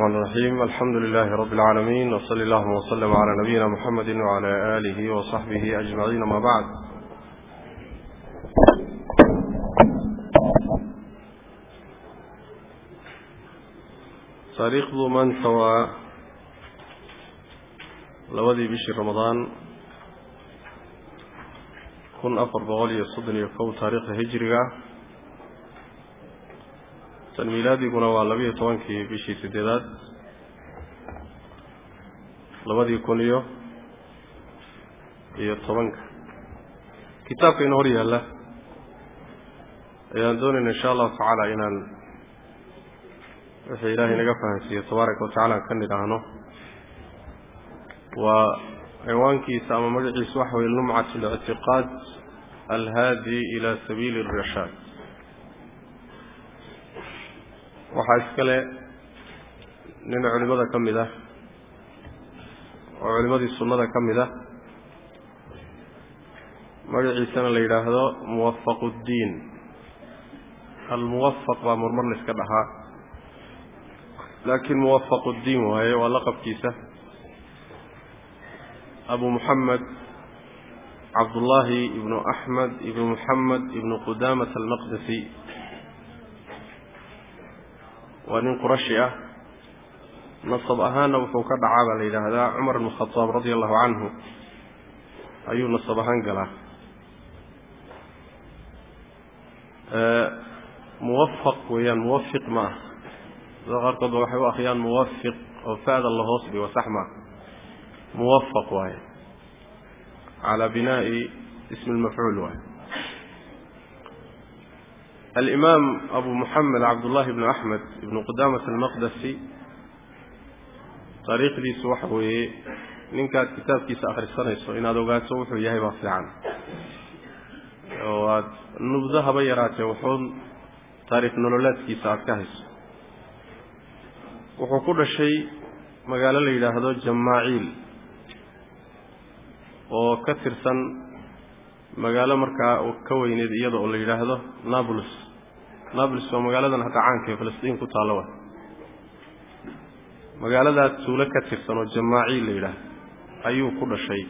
الرحمن الرحيم. الحمد لله رب العالمين وصلى الله وسلم على نبينا محمد وعلى آله وصحبه أجمعين. ما بعد تاريخ ذو من سوى لودي بشي رمضان. كن أفر بغولي الصدن يكو تاريخ هجرية tan milaadiguna waa labiyo tobankii bishii sideedaad labadii kun iyo iyo tobanka. Kitaabka ina hor yaalla ayaan doonayna insha allahu tacaala inaan wixii ilaahay naga fahansiiyo tabaaraka wa aan ka nidhaahno. Waa ciwaankiisa ama magaciisa waxa weye lumcat اlictiqaad alhaadi ila sabiili اlrashaad waxaa iskale nin culimada ka mid ah oo culimadii sunnada ka mid ah. Magaciisana la yidhaahdo muwafaq اddiin almuwafaq baa murmar la iska dhahaa. Laakiin muwafaq اddiin waaye waa laqabkiisa. Abu muxamed cabdullaahi ibnu axmed ibnu muxamed ibnu qudamat almaqdasi waa nin qurashi ah. Nasab ahaanna wuxuu ka dhacaa baa la yidhaahdaa cumar ibn khadaab radia allahu canhu ayuu nasab ahaan galaa. Muwafaq weeyaan muwafiq ma ah. Sida qaarkood ba waxay u akriyaan muwafiq oo fa'da la hoos dhigo sax maa muwafaq waaye. Calaa binaa'i ismi lmafcuul waaye alimaam abu muxamed cabdullahi ibnu axmed ibnu qudamat almaqdasi taariikhdiisu waxa weeye ninkaad kitaabkiisa akhrisanayso inaad ogaato wuxuu yahay baa fiican oo aad nubdo haba yaraatee wuxuun taariikh nololeedkiisa aada ka hayso wuxuu ku dhashay magaalo la yidhaahdo jamaaciil oo ka tirsan magaalo markaa ka weyneed iyada oo la yidhaahdo nablus nablus waa magaaladan hadda caanka ee falastiin ku taalla wa magaaladaa tuulo ka tirsan oo jamaaciil la yidhaahdo ayuu ku dhashay.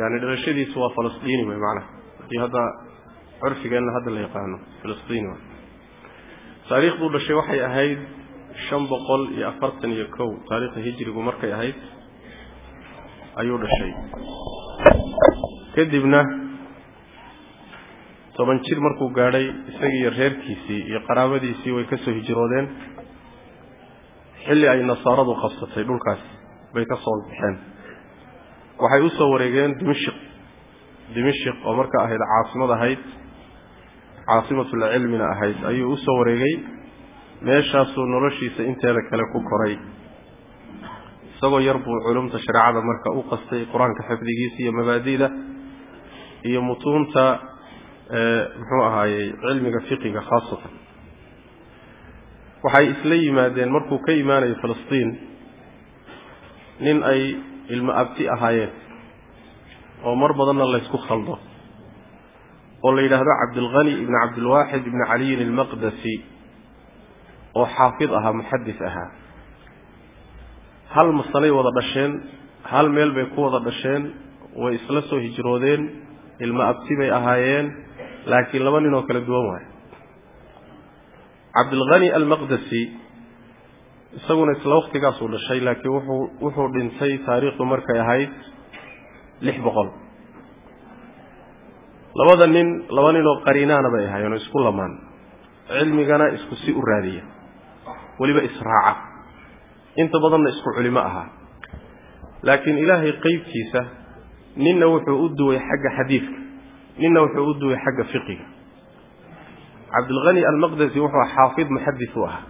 Yani dhalashadiisu waa falastiini wey macnaha haddii hadda curfigeenna hadda la yaqaano falastiini wa taariikhduu dhashay waxay ahayd shan boqol iyo afartan iyo kow. Taariikhda hijrigu markay ahayd ayuu dhashay. Kadibna toban jir markuu gaadhay isagii iyo reerkiisii iyo qaraabadiisii way ka soo hijroodeen. Xilli ay nasaaradu qabsatay dhulkaas bay ka soo baxeen. Waxay u soo wareegeen dimashik dimashik oo marka ahayd caasimad ahayd caasimatulcilmina ahayd ayuu u soo wareegay. Meeshaasuu noloshiisa inteeda kale ku koray. Isagoo yar buu culumta shareecada marka u qastay qur'aanka xifdigiisa iyo mabaadi'da iyo mutuunta muxuu ahaayey cilmiga fiqiga khaasatan. Waxay isla yimaadeen markuu ka imaanayo falastiin nin ay ilmo abti ahaayeen oo mar badanna laysku khaldo oo la yidhaahdo cabdilghani ibni cabdilwaaxid ibni caliyin almaqdasi oo xaafid ahaa muxadis ahaa. Hal masanay wada dhasheen hal meel bay ku wada dhasheen way isla soo hijroodeen ilmo abti bay ahaayeen laakiin laba nin oo kala duwan waayo cabdilghani almaqdasi isaguna isla waktigaasuu dhashay laakiin wuxuu wuxuu dhintay taariikhdu markay ahayd lix boqol. Labada nin laba nin oo qariinaana bay ahaayeen oo isku lamaan. Cilmigana isku si u raadiya. Weliba israaca. Inta badanna isku culimo ahaa. Laakiin ilaahay qeybtiisa ninna wuxuu u duway xagga xadiidka ninna wuxuu u duway xagga fiqiga. Cabdilghani almaqdasi wuxuu xaafid muxadis u ahaa.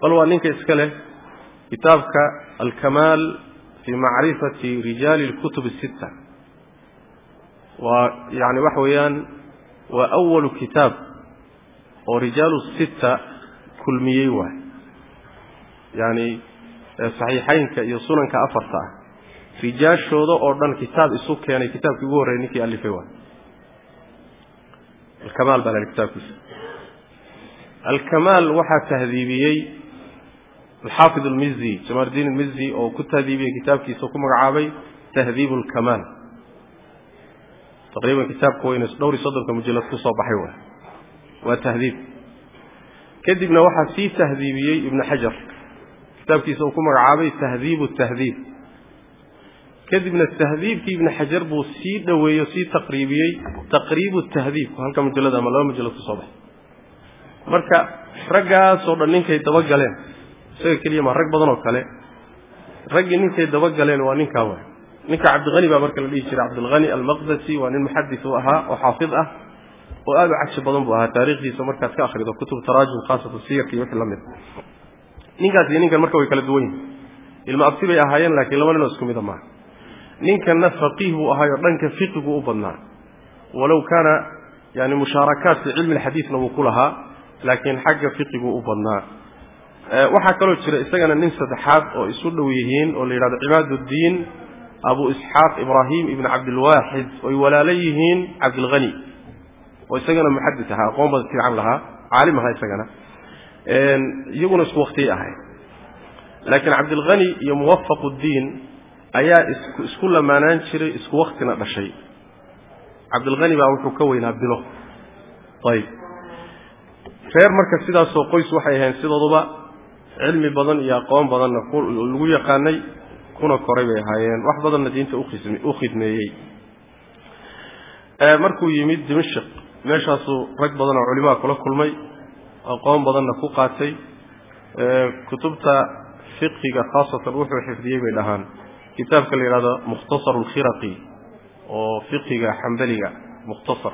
Bal waa ninka iska leh kitaabka alkamaal fii macrifati rijaali lkutub sitta. Waa yani waxa weeyaan waa awalu kitaab oo rijaalu sitta kulmiyey waay yacni saxiixaynka iyo sunanka afarta ah. Rijaashooda oo dhan kitaab isu keenay kitaabkii ugu horreyay ninkii alifay waay alkamaal baa la kitaabkiisa. Alkamaal waxaa tahdiibiyey alxaafid almizi jamaaldiin almizi oo ku tahdiibiyey kitaabkiisa ku magacaabay tahdiib alkamaal taqriiban kitaabka weyne dhowr iyo soddonka mujalad ku baxay waay. Waa tahdiib. Kadibna waxaa sii tahdiibiyey ibnu xajar kitaabkiisa uu ku magacaabay tahdiibu tahdiib kadibna tahdiibkii ibnu xajar buu sii dhoweeyo sii taqriibiyey. Taqriibu tahdiibku halka mujalad ama laba mujalad ku soo baxay. Marka raggaasoo dhan ninkay dabagaleen isaga keliya ma rag badan oo kale. Raggii ninkay dabagaleen waa ninkaa waay. Ninka cabdiqani baa marka la dhihi jiray. Cabdilhani almaqdasi waa nin muxadis u ahaa oo xaafid ah oo aada u caji badan buu ahaa taarikhdiisa markaad ka akhrido kutub taraajum khaasatan siyarka iyo wixii la mid ninkaas iyo ninkan marka way kala duwan yihiin ilma abti bay ahaayeen laakiin laba ninoo isku mida maaha ninkanna faqiih buu ahaayoo dhanka fiqigu u badnaa. Walow kaana yani mushaarakaat cilmi alxadiidna wuu ku lahaa laakiin xagga fiqigu u badnaa. Waxaa kaloo jira isagana nin saddexaad oo isu dhow yihiin oo la yidhahdo cibaaduddiin abu isxaaq ibraahim ibn cabdilwaaxid oy walaalo yihiin cabdilhani oo isagana muxadis ahaa aqoon badan fiican lahaa caalim ahaa isagana. Iyaguna isku waktiyay ahay laakiin cabdilhani iyo muwafaquddiin ayaa isku lamaanaan jiray isku waktina dhashay. Cabdilhani baa wuxuu ka weynaa bilo. Ayib reer marka sidaasoo qoys waxay ahayn sidooduba cilmi badan iyo aqoon badanna lagu yaqaanay kuna koray bay ahaayeen. Wax badanna diinta u khidmeeyey. Markuu yimid dimashq meeshaasuu rag badan oo culimaa kula kulmay aqoon badanna ku qaatay kutubta fiqhiga khaasatan wuxuu xifdiyey bay dhahaan kitaabka la yidhahdo mukhtasar alkhiraqi oo fiqhiga xambaliga mukhtasar.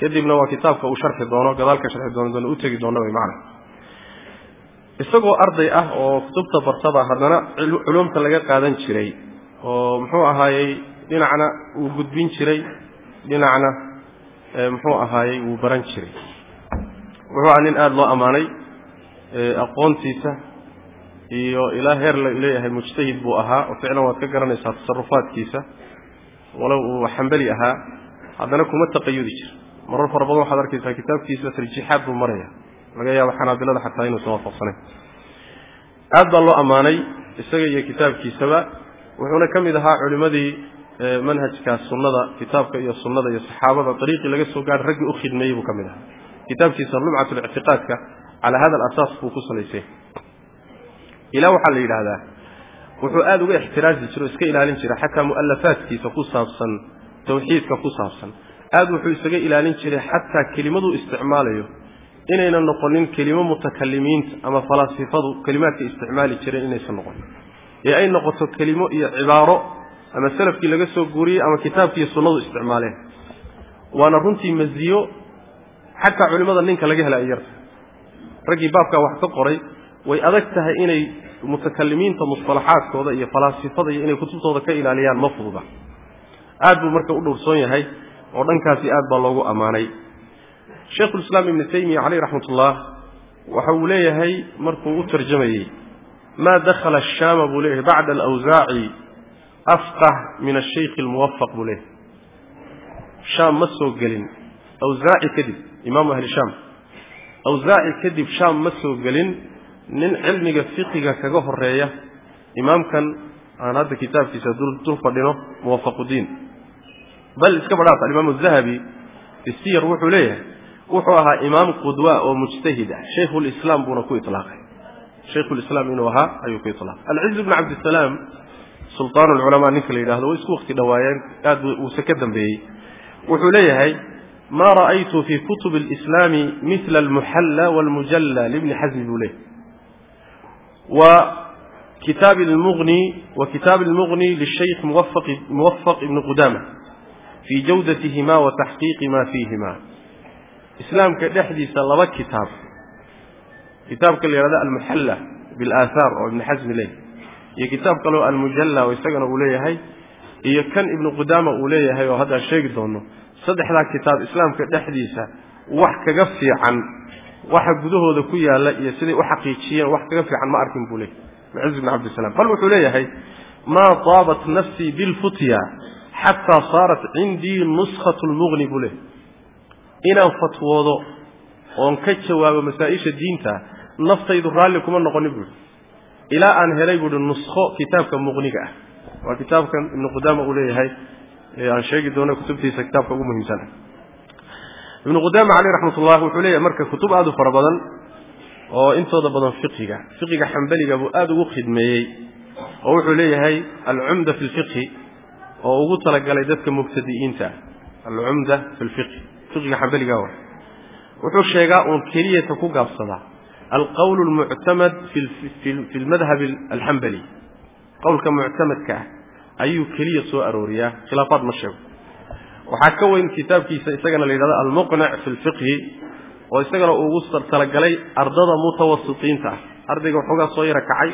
Kadibna waa kitaabka uu sharxi doono gadaalka sharxi doono doona u tegi doono macna. Isagoo arday ah oo kutubta bartaba haddana culumta laga qaadan jiray oo muxuu ahaayey dhinacna uu gudbin jiray dhinacna muxuu ahaayey wuu baran jiray. Wuxuu aha nin aada loo ammaanay aqoontiisa iyo ilaa heer leeyahay mujtahid buu ahaa oo ficlan waad ka garanaysaa tasarufaadkiisa walow uu xambali ahaa haddana kuma taqayudi jira marar fara badan waxaad arkaysaa kitaabkiisa tarjiixaad buu maraya. Laga yaabo xanaabilada xataa inuusan waafaqsanayn aad baa loo ammaanay isaga iyo kitaabkiisaba. Wuxuuna ka mid ahaa culimmadii manhajkaas sunnada kitaabka iyo sunnada iyo saxaabada. Dariiqii laga soo gaadhay raggii u khidmeeyey buu ka mid ahaa. Kitaabkiisa lumcatulictiqaadka calaa hada alasaas buu ku salaysay ilaa waxaa la yidhaahdaa wuxuu aada uga ixtiraasi jira o iska ilaalin jira xataa mu'alafaadkiisa ku saabsan tawxiidka ku saabsan. Aada wuxuu isaga ilaalin jiray xataa kelimaduu isticmaalayo. Inayna noqonin kelimo mutakalimiinta ama falaasifadu kelimaadka isticmaali jireen inaysan noqonin. Ee ay noqoto kelimo iyo cibaaro ama salafkii laga soo guuriyey ama kitaabkiiyo sunnadu isticmaaleen. Waana runtii maziyo xataa culimmada ninka laga hela ay yarta raggii baabkaa wax ka qoray way adag tahay inay mutakalimiinta musطalaxaadkooda iyo falaasifada iyo inay kutubtooda ka ilaaliyaan ma fududa. Aad buu marka u dhowrsoon yahay oo dhankaasi aad baa loogu ammaanay. Sheikhulislaam ibnu taymiya caleyh raxmat ullah waxa uu leeyahay markuu u tarjamayey maa dakhala ashaama buu leeyahay bacda alawsaaci afqah min ashaykhi almuwafaq buu leeyahay. Shaam ma soo gelin. Awsaaci kadib imaamu ahli shaam. Awsaaci kadib shaam ma soo gelin nin cilmiga fiqiga kaga horreeya imaamkan aan hadda kitaabkiisa dul fadhino muwafaqudiin bal iska badhaaf alimaam azahabi fi wuxuu leeyahay wuxuu ahaa imaam qudwa oo mujtahid ah shaykhulislaam buuna ku ilaaqay shaykhulislaam inuu ahaa ayuu ku ilaaqay alciz bn cabdisalaam sultaan alculamaa ninka la yidhahdo way isku wakti dhowaayeen aad uuse ka dambeeyey. Wuxuu leeyahay ma ra'aytu fi kutub alislaami mila almuxalla walmujalla libni xasmi buu leeyahy وkتاaب المغني وkتاaب المغني للشhيkh موفق بن قدامة في جودتهma وتحقيق ma فيهma iسلاaمka dhexdiisa laba kitaab kitaabka la yhahdo المحلى بالآثاr oo iبن xزم leeyahy iyo kitaab kaleo المجلى oo isagana uu leeyahay iyo kan iبن قudama uu leeyahay oo haddaan sheegi doono saddexdaa kitaab iسلاamka dhexdiisa wax kaga fiican waxa gudahooda ku yaalla iyo siday u xaqiijiyeen wax kaga fiican ma arkin buu leeyahy mciz bn cabdisalaam bal wuxuu leeyahay maa taabat nafsii bilfutya xataa saarat cindii nuskhat lmugni buu leeyahy inaan fatwoodo oon ka jawaabo masaa-isha diinta naftaydu raalli kuma noqonin buu ilaa aan helay buuhi nuskho kitaabka muqniga ah. Waa kitaabkan ibnu qudaama uu leeyahay ee aan sheegi doono kutubtiisa kitaabka ugu muhiimsan ibnu qudaama caleyh raxmatullah wuxuu leeyahay marka kutub aada u fara badan oo intooda badan fiqiga fiqiga xambaliga buu aada ugu khidmeeyey oo wuxuu leeyahay alcumda fi lfiqhi oo ugu talagalay dadka mubtadi'iinta alcumda fi lfiqhi fiqiga xambaliga wa wuxuu sheegaa uun keliyata ku gaabsadaa alqowl lmuctamad fi lmadhab alxambali qowlka muctamadka ah ayuu keliya soo arooriyaa khilaafaad ma sheego waxaa ka weyn kitaabkiisa isagana la yidhahdo almuqnic fi lfiqhi oo isagana uu ugu talagalay ardada mutawasitiinta. Ah ardayga waxoogaa soo yara kacay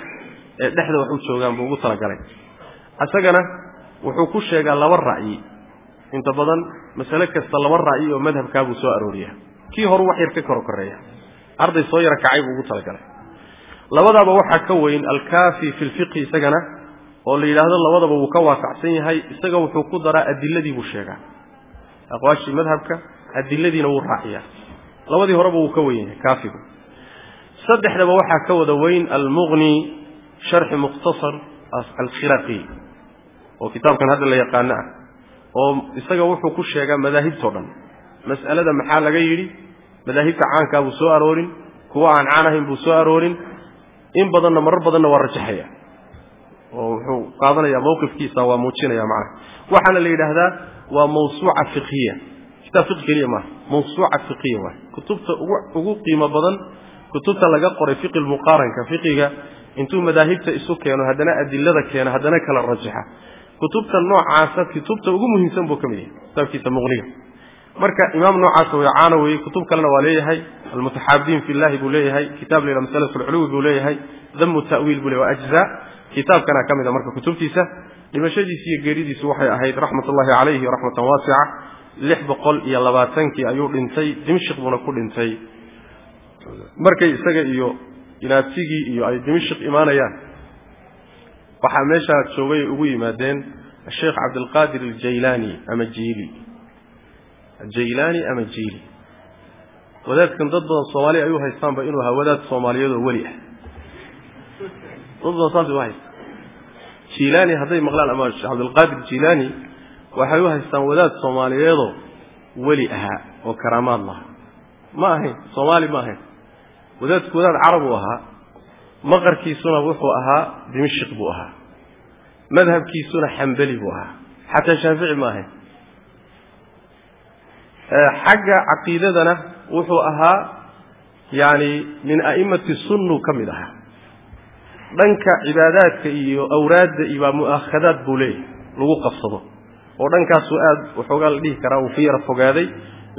ee dhexda wax u joogaan buu ugu talagalay. Isagana wuxuu ku sheegaa laba ra'yi. Inta badan masale kasta laba ra'yi oo madhabkaabuu soo arooriyaa. Kii horu wax yar ka koro koreeya arday soo yara kacay buu ugu talagalay. Labadaaba waxaa ka weyn alkaafi fi lfiqhi isagana oo la yidhaahdo labadaba wuu ka waasacsan yahay isaga wuxuu ku daraa adiladii buu sheegaa aqwaashii madhabka adiladiina wuu raaciyaa. Labadii horeba wuu ka weyn yahay kaafigu. Saddexdaba waxaa ka wada weyn almuqni sharxi mukhtasar alkhiraqi oo kitaabkan hadda la yaqaano ah oo isaga wuxuu ku sheegaa madaahibtao dhan. Mas'alada maxaa laga yidhi? Madaahibta caankaa buu soo aroorin kuwa aan caan ahayn buu soo aroorin in badanna marar badanna waa rajaxaya. Oo wuxuu qaadanaya mawqifkiisa waa muujinaya macnaha. Waxaana la yidhaahdaa waa mawsuuca fiqhiya. Kitaab keliya maaha. Mawsuuca fiqhiya waay kutubta ugu qiimo badan kutubta laga qoray fiqi lmuqaaranka fiqiga intuu madaahibta isu keeno haddana adilada keeno haddana kala rajaxa. Kutubta noocaasa kutubta ugu muhiimsan buu ka mid yahay kitaabkiisa muqniga. Marka imaam noocaasa way caana weye kutub kalena waa leeyahay almutaxaabidiin fi llahi buu leeyahay kitaab la yidhaha masalatu lculuwi buu leeyahay damu ta'wiil buu leeyahy waa ajzaa kitaabkana ka mid a marka kutubtiisa dhimashadiisi iyo geeridiisu waxay ahayd raxmat ullahi calayhi raxmatan waasica. Lix boqol iyo labaatankii ayuu dhintay dimshik buuna ku dhintay. Markay isaga iyo inaabsigii iyo ay dimashik imaanayaan waxaa meeshaa joogay ay ugu yimaadeen asheekh cabdilqaadir aljaylaani ama jiili jaylaani ama jiili wadaadkan dad badan soomaali ay u haystaanba inuu ahaa wadaad soomaaliyeed oo weli ah. Dad badan saas u haysta jilaani hadday maqlaan ama cabdilqaadir jilaani waxay u haystaan wadaad soomaaliyeedoo weli ahaa oo karaamaad lahaa ma ahayn soomaali ma ahayn. Wadaadku wadaad carab uu ahaa maqarkiisuna wuxuu ahaa dimashik buu ahaa. Madhabkiisuna xambeli buu ahaa. Xataa shaafici ma ahayn. Xagga caqiidadana wuxuu ahaa yani min a'imati sunnu ka mid ahaa dhanka cibaadaadka iyo awraadda iyo baa mu'aakhadaad buu leeyahay lagu qabsado. Oo dhankaasuu aad waxoogaa la dhihi karaa uu ka yara fogaaday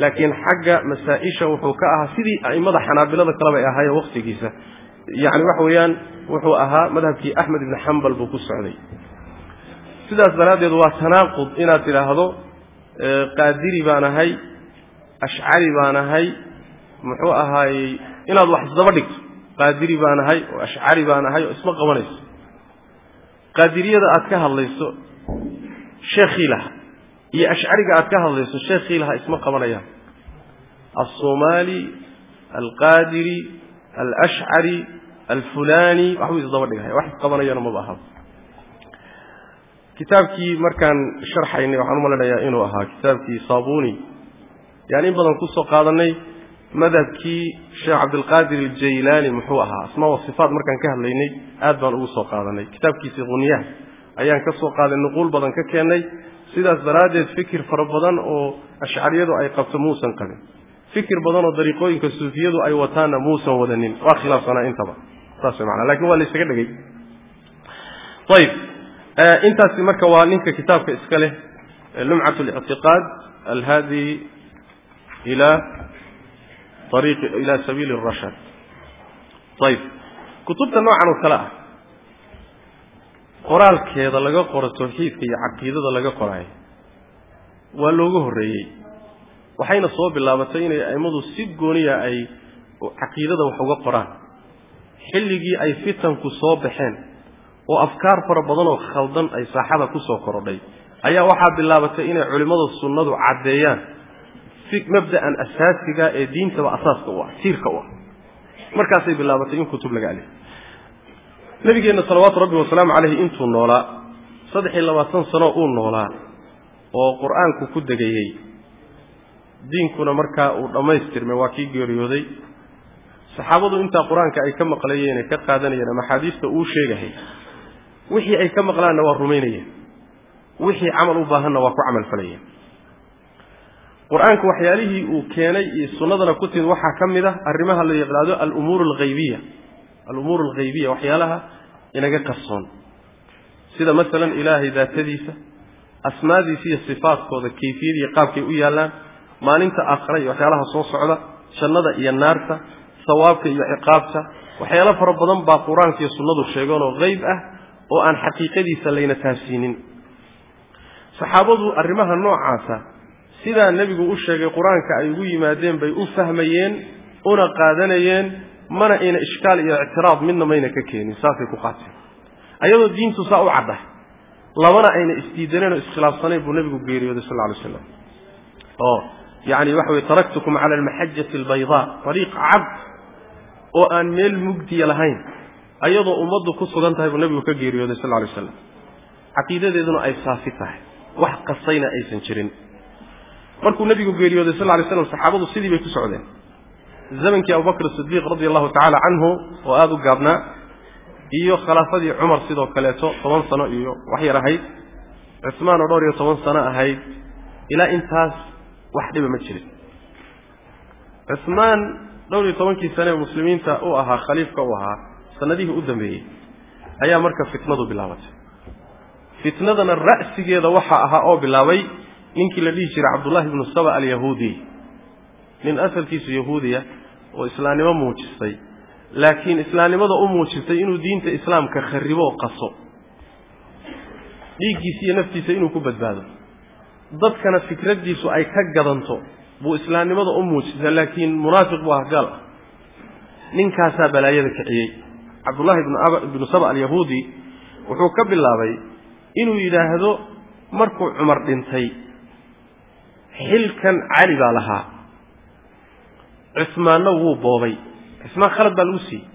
laakiin xagga masaa-isha wuxuu ka ahaa sidii a'immada xanaabilada kaleba ay ahaayeen wakhtigiisa yacni waxa weeyaan wuxuu ahaa madhabkii axmed ibni xambal buu ku socday. Sidaas daraaddeed waa tanaaqud inaad tidhaahdo qaadiri baan ahay ashcari baan ahay muxuu ahaayey inaad wax isdaba dhigto qaadiri baan ahay oo ashcari baan ahay oo isma qabanayso. Qaadiriyada aad ka hadlayso sheekhii laha iyo ashcariga aad ka hadlayso sheekhii laha isma qabanayaan. Alsoomaali alqaadiri alashcari alfulani waxbuu isdaba dhigaya wax isqabanayana maba ahaba kitaabkii markaan sharxaynay waxaan u malinayaa inuu ahaa kitaabkii saabuni. Yani in badan ku soo qaadanay madhabkii sheekh cabdilqaadir aljaylaani muxuu ahaa. Asmaa wa sifaat markaan ka hadlaynay aad baan ugu soo qaadanay. Kitaabkiisii khunyaha ayaan ka soo qaaday nuquul badan ka keennay sidaas daraaddeed fikir fara badan oo ashcariyadu ay qabto muusan qabin fikir badan oo dariiqooyinka suufiyadu ay wataanna muusan wadanin. Waa khilaafsanaa intaba. Saas way manaa laakiin waa la ysaga dhegay ayib intaasi marka waa ninka kitaabka iska leh lumcat اlictiqaad alhaadi ila ariiq ila sabiili الrashad ayib kutubta noocan oo kale ah. qoraalkeeda laga qoro tawxiidka iyo caqiidada laga qoraayo waa looga horreeyey. Waxayna soo bilaabatay inay a'immadu si gooniya ay caqiidada wax uga qoraan. Xilligii ay fitanku soo baxeen oo afkaar fara badan oo khaldan ay saaxada ku soo korodhay ayaa waxaa bilaabatay inay culimmada sunnadu caddeeyaan mabda'an asaasiga ee diintaba asaaska u ah tiirka u ah. Markaasay bilaabatay in kutub laga alif nabigeenna salawaatu rabbi wasalaamu caleyhi intuu noolaa saddex iyo labaatan sano uu noolaa oo qur'aanku ku degayey diinkuna markaa uu dhammaystirmay waa kii geeriyooday. Saxaabadu intaa qur'aanka ay ka maqlayeen ee ka qaadanayeen ama axaadiista uu sheegahay wixii ay ka maqlaanna waa rumaynayeen. Wixii camal u baahanna waa ku camal falayeen qur'aanku waxyaalihii uu keenay iyo sunnadana ku timid waxaa ka mid ah arrimaha la yaqaado alumuur alghaybiya alumuur alghaybiya waxyaalaha inaga qarsoon. Sida masalan ilaahay daatadiisa asmaadiisa iyo sifaadkooda kayfiyad iyo qaabkay u yaallaan maalinta aakhira iyo waxyaalaha soo socda jannada iyo naarta sawaabka iyo ciqaabta. Waxyaalo fara badan baa qur'aanka iyo sunnadu sheegeenoo hayb ah oo aan xaqiiqadiisa layna taafsiinin saxaabadu arrimaha noocaasa sidaa nebigu u sheegay qur'aanka ay ugu yimaadeen bay u fahmayeen una qaadanayeen mana ayna ishkaal iyo ictiraad midna mayna ka keenin saasay ku qaateen. Ayadoo diintu saa u cadda labana ayna isdiidaneen oo iskhilaafsanayn buu nebigu geeriyooday sal lla alay slam oo yacni waxa weye taraktukum cala almaxajati albaydaa ariiq cad oo aan meel mugdiya lahayn ayadoo ummaddu ku sugan tahay buu nebigu ka geeriyooday sal lla alay slam caqiidadeeduna ay saafi tahay wax qasayna aysan jirin markuu nebigu geeriyooday sal lay slam saxaabadu sidii bay ku socdeen. Zamankii abubakr sidiiq radia allahu tacaala canhu oo aada u gaabnaa iyo khilaafadii cumar sidoo kaleeto toban sano iyo wax yar ahayd cusmaan oo dhowr iyo toban sano ahayd ilaa intaas wax dhiba ma jirin. Cusmaan dhowr iyo tobankii sane ee muslimiinta u ahaa khaliifka u ahaa sanadihii u dambeeyey ayaa marka fitnadu bilaabatay. Fitnadana ra'sigeeda waxaa ahaa oo bilaabay ninkii la dhihi jiray cabdullahi ibnu saba alyahuudi nin asalkiisu yahuudiya oo islaamnimo muujistay laakiin islaamnimada u muujistay inuu diinta islaamka kharibo oo qaso. Dhiiggiisa iyo naftiisa inuu ku badbaado. Dadkana fikraddiisu ay ka gadanto buu islaamnimada u muujistay laakiin munaafiq buu ah gaal ah. Ninkaasaa balaayada kiciyey. Cabdullahi ibnu saba alyahuudi wuxuu ka bilaabay inuu yidhaahdo markuu cumar dhintay xilkan cali baa lahaa. Cusmaanna wuu boobay. Cusmaan khalad baa lagu siiyey.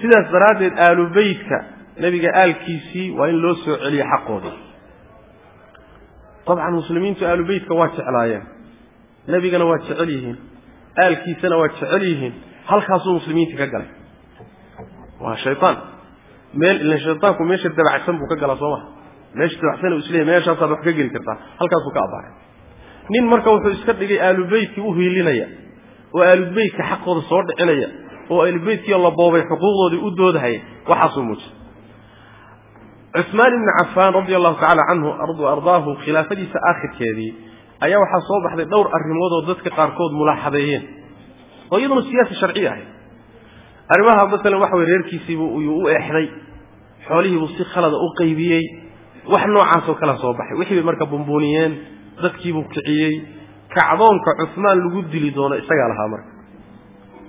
Sidaas daraaddeed aalu beytka nebiga aalkiisii waa in loo soo celiyo xaqoodii dabcan muslimiintu aalu beytka waa jeclaayeen. Nebigana waa jecel yihiin. Aalkiisana waa jecel yihiin. Halkaasuu muslimiinta ka galay. Waa shaytaan. Meel ilan shaytaanku meesha dabacsan buu ka galaa soo maha meesha dabacsan u isleeyahy meeshaasaad wax ka geli kartaa. Halkaasuu ka abbaaray nin marka wuxuu iska dhigay aalubeytkii u hiilinaya oo aalubeytka xaqooda soo dhicinaya oo aalubeytkii la boobay xuquuqdoodii u doodahaya waxaasuu muujiyay. Cusmaan ibni cafaan radia allahu tacala canhu ardaahu khilaafadiisa aakhirkeedii ayaa waxaa soo baxday dhowr arrimood oo dadka qaarkood mulaaxadeeyeen. Oo iyaduna siyaasa sharciya ahayd. Arrimaha masalan waxa weye reerkiisiibuu yuu u eexday xoolihiibuu si khalada u qaybiyey wax noocaasoo kalea soo baxay. Wixii bay marka bumbuuniyeen dadkiibuu kiciyey. Kacdoonka cusmaan lagu dili doono isagaa lahaa marka.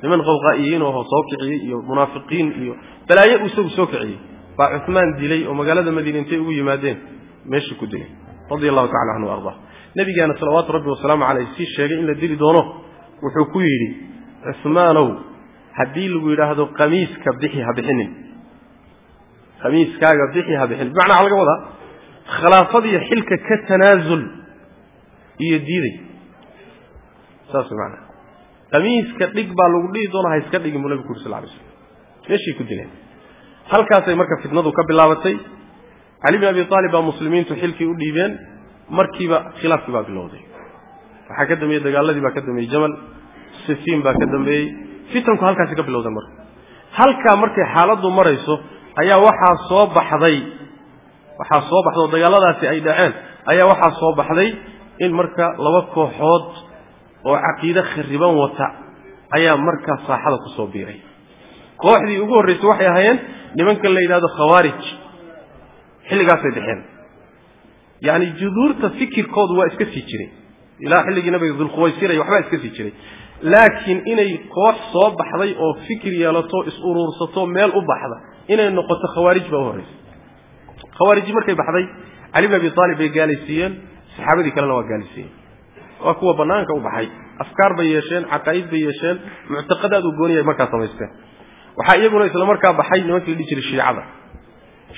Niman qawqaa'iyiin oo soo kiciyey iyo munaafiqiin iyo balaayo isagu soo kiciyey. Baa cusmaan dilay oo magaalada madiina intay ugu yimaadeen meeshii ku dilay. Radia allahu tacala canhu ardaa. Nabigaana salawaatu rabbi wasalaamu caleyh sii sheegay in la dili doono. Wuxuu ku yidhi cusmaanow haddii lagu yidhaahdo qamiiska bixi ha bixinin. Qamiiskaaga bixi ha bixinin bimacnaa waxa laga wadaa? Khilaafadiiyo xilka ka tanaasul iyo diiday. Saas macnaa qamiiska dhig baa lagu dhihi doona ha iska dhigin buu nabigu ku yuri sal lay slam meeshay ku dileen. Halkaasay marka fitnadu ka bilaabatay cali bin abi aalib baa muslimiintu xilkii u dhiibeen markiiba khilaafkii baa bilowday. Waxaa ka dambeeyey dagaaladii baa ka dambeeyey jamal sifiin baa ka dambeeyey fitanku halkaasi ka bilowda marka halkaa markay xaaladdu marayso ayaa waxaa soo baxday. Waxaa soo baxday oo dagaaladaasi ay dhaceen ayaa waxaa soo baxday in marka laba kooxood oo caqiide khariban wata ayaa markaa saaxada ku soo biiray. Kooxdii ugu horraysay waxay ahaayeen nimankan la yidhahdo khawaarij xilligaasay dhexeen yacni juduurta fikirkoodu waa iska sii jiray. Ilaa xilligii nabiga dulkhuwaysiraya waxbaa iska sii jiray. Laakiin inay koox soo baxday oo fikir yeelato is uruursato meel u baxda inay noqoto khawaarij baa u horraysay khawaariji markay baxday cali bin abi aalib bay gaalaysiiyeen saxaabadii kalena waa gaalaysiiyeen waa kuwa banaanka u baxay. Afkaar bay yeesheen caqaa'id bay yeesheen muctaqadaad u gooniya markaa samaysteen waxaa iyaguna isla markaa baxay nimankii la dhihi jiray shiicada.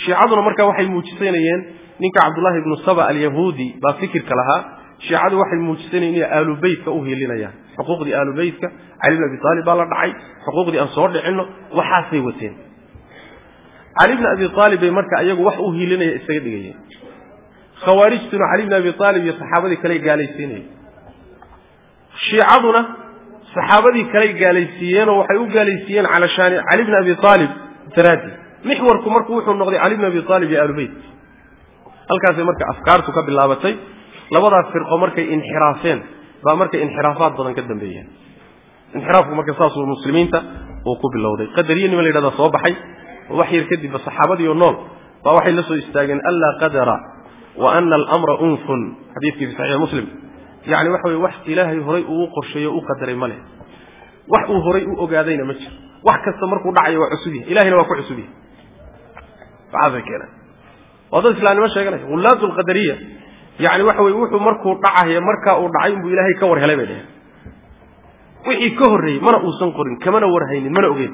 Shiicaduna markaa waxay muujisanayeen ninka cabdullahi ibnu saba alyahuudi baa fikirka lahaa. Shiicadu waxay muujisanayeen inay aalubeytka u hiilinayaan xuquuqdii aalubeytka cali bn abi aalib baa la dhacay. Xuquuqdii aan soo dhicinno waxaasay wateen. Cali bni abi aalib bay marka iyagu wax u hiilinaya isaga dhigayeen khawaarijtuna cali bni abi aalib iyo saxaabadii kale gaalaysiinayeen shiicaduna saxaabadii kaley gaalaysiiyeenoo waxay u gaalaysiiyeen cala shaani cali bni abi aalib daraaddi mixwarku marku wuxuu noqday cali bni abi aalib iyo aalubeyt halkaasay marka afkaartu ka bilaabatay labadaas firqo markay inxiraafeen baa markay inxiraafaad badan ka dambeeyeen. Inxiraafku marka saasuu muslimiinta uu ku bilowday. Qadariye niman la yidhahda soo baxay wax yar kadibba saxaabadiioo nool baa waxay la soo istaageen anlaa qadara wa ana alamra unfun. Xadiidkii fi saxiixi muslim. Yacni waxa weye wax ilaahay horay uu qorsheeyo u qadaray ma leh. Wax uu horay u ogaadayna ma jiro wax kasta markuu dhacayo waa cusub yahay. Ilahayna waa ku cusub yahay. Waxaasay keeneen waa dad islaamnimo sheeganaya hullaatu lqadariya yacni waxa weye wuxuu markuu dhacayo markaa uu dhacay inbuu ilaahay ka war helay bay dheheen wixii ka horreeyey mana uusan qorin kamana warhaynin mana ogeyn.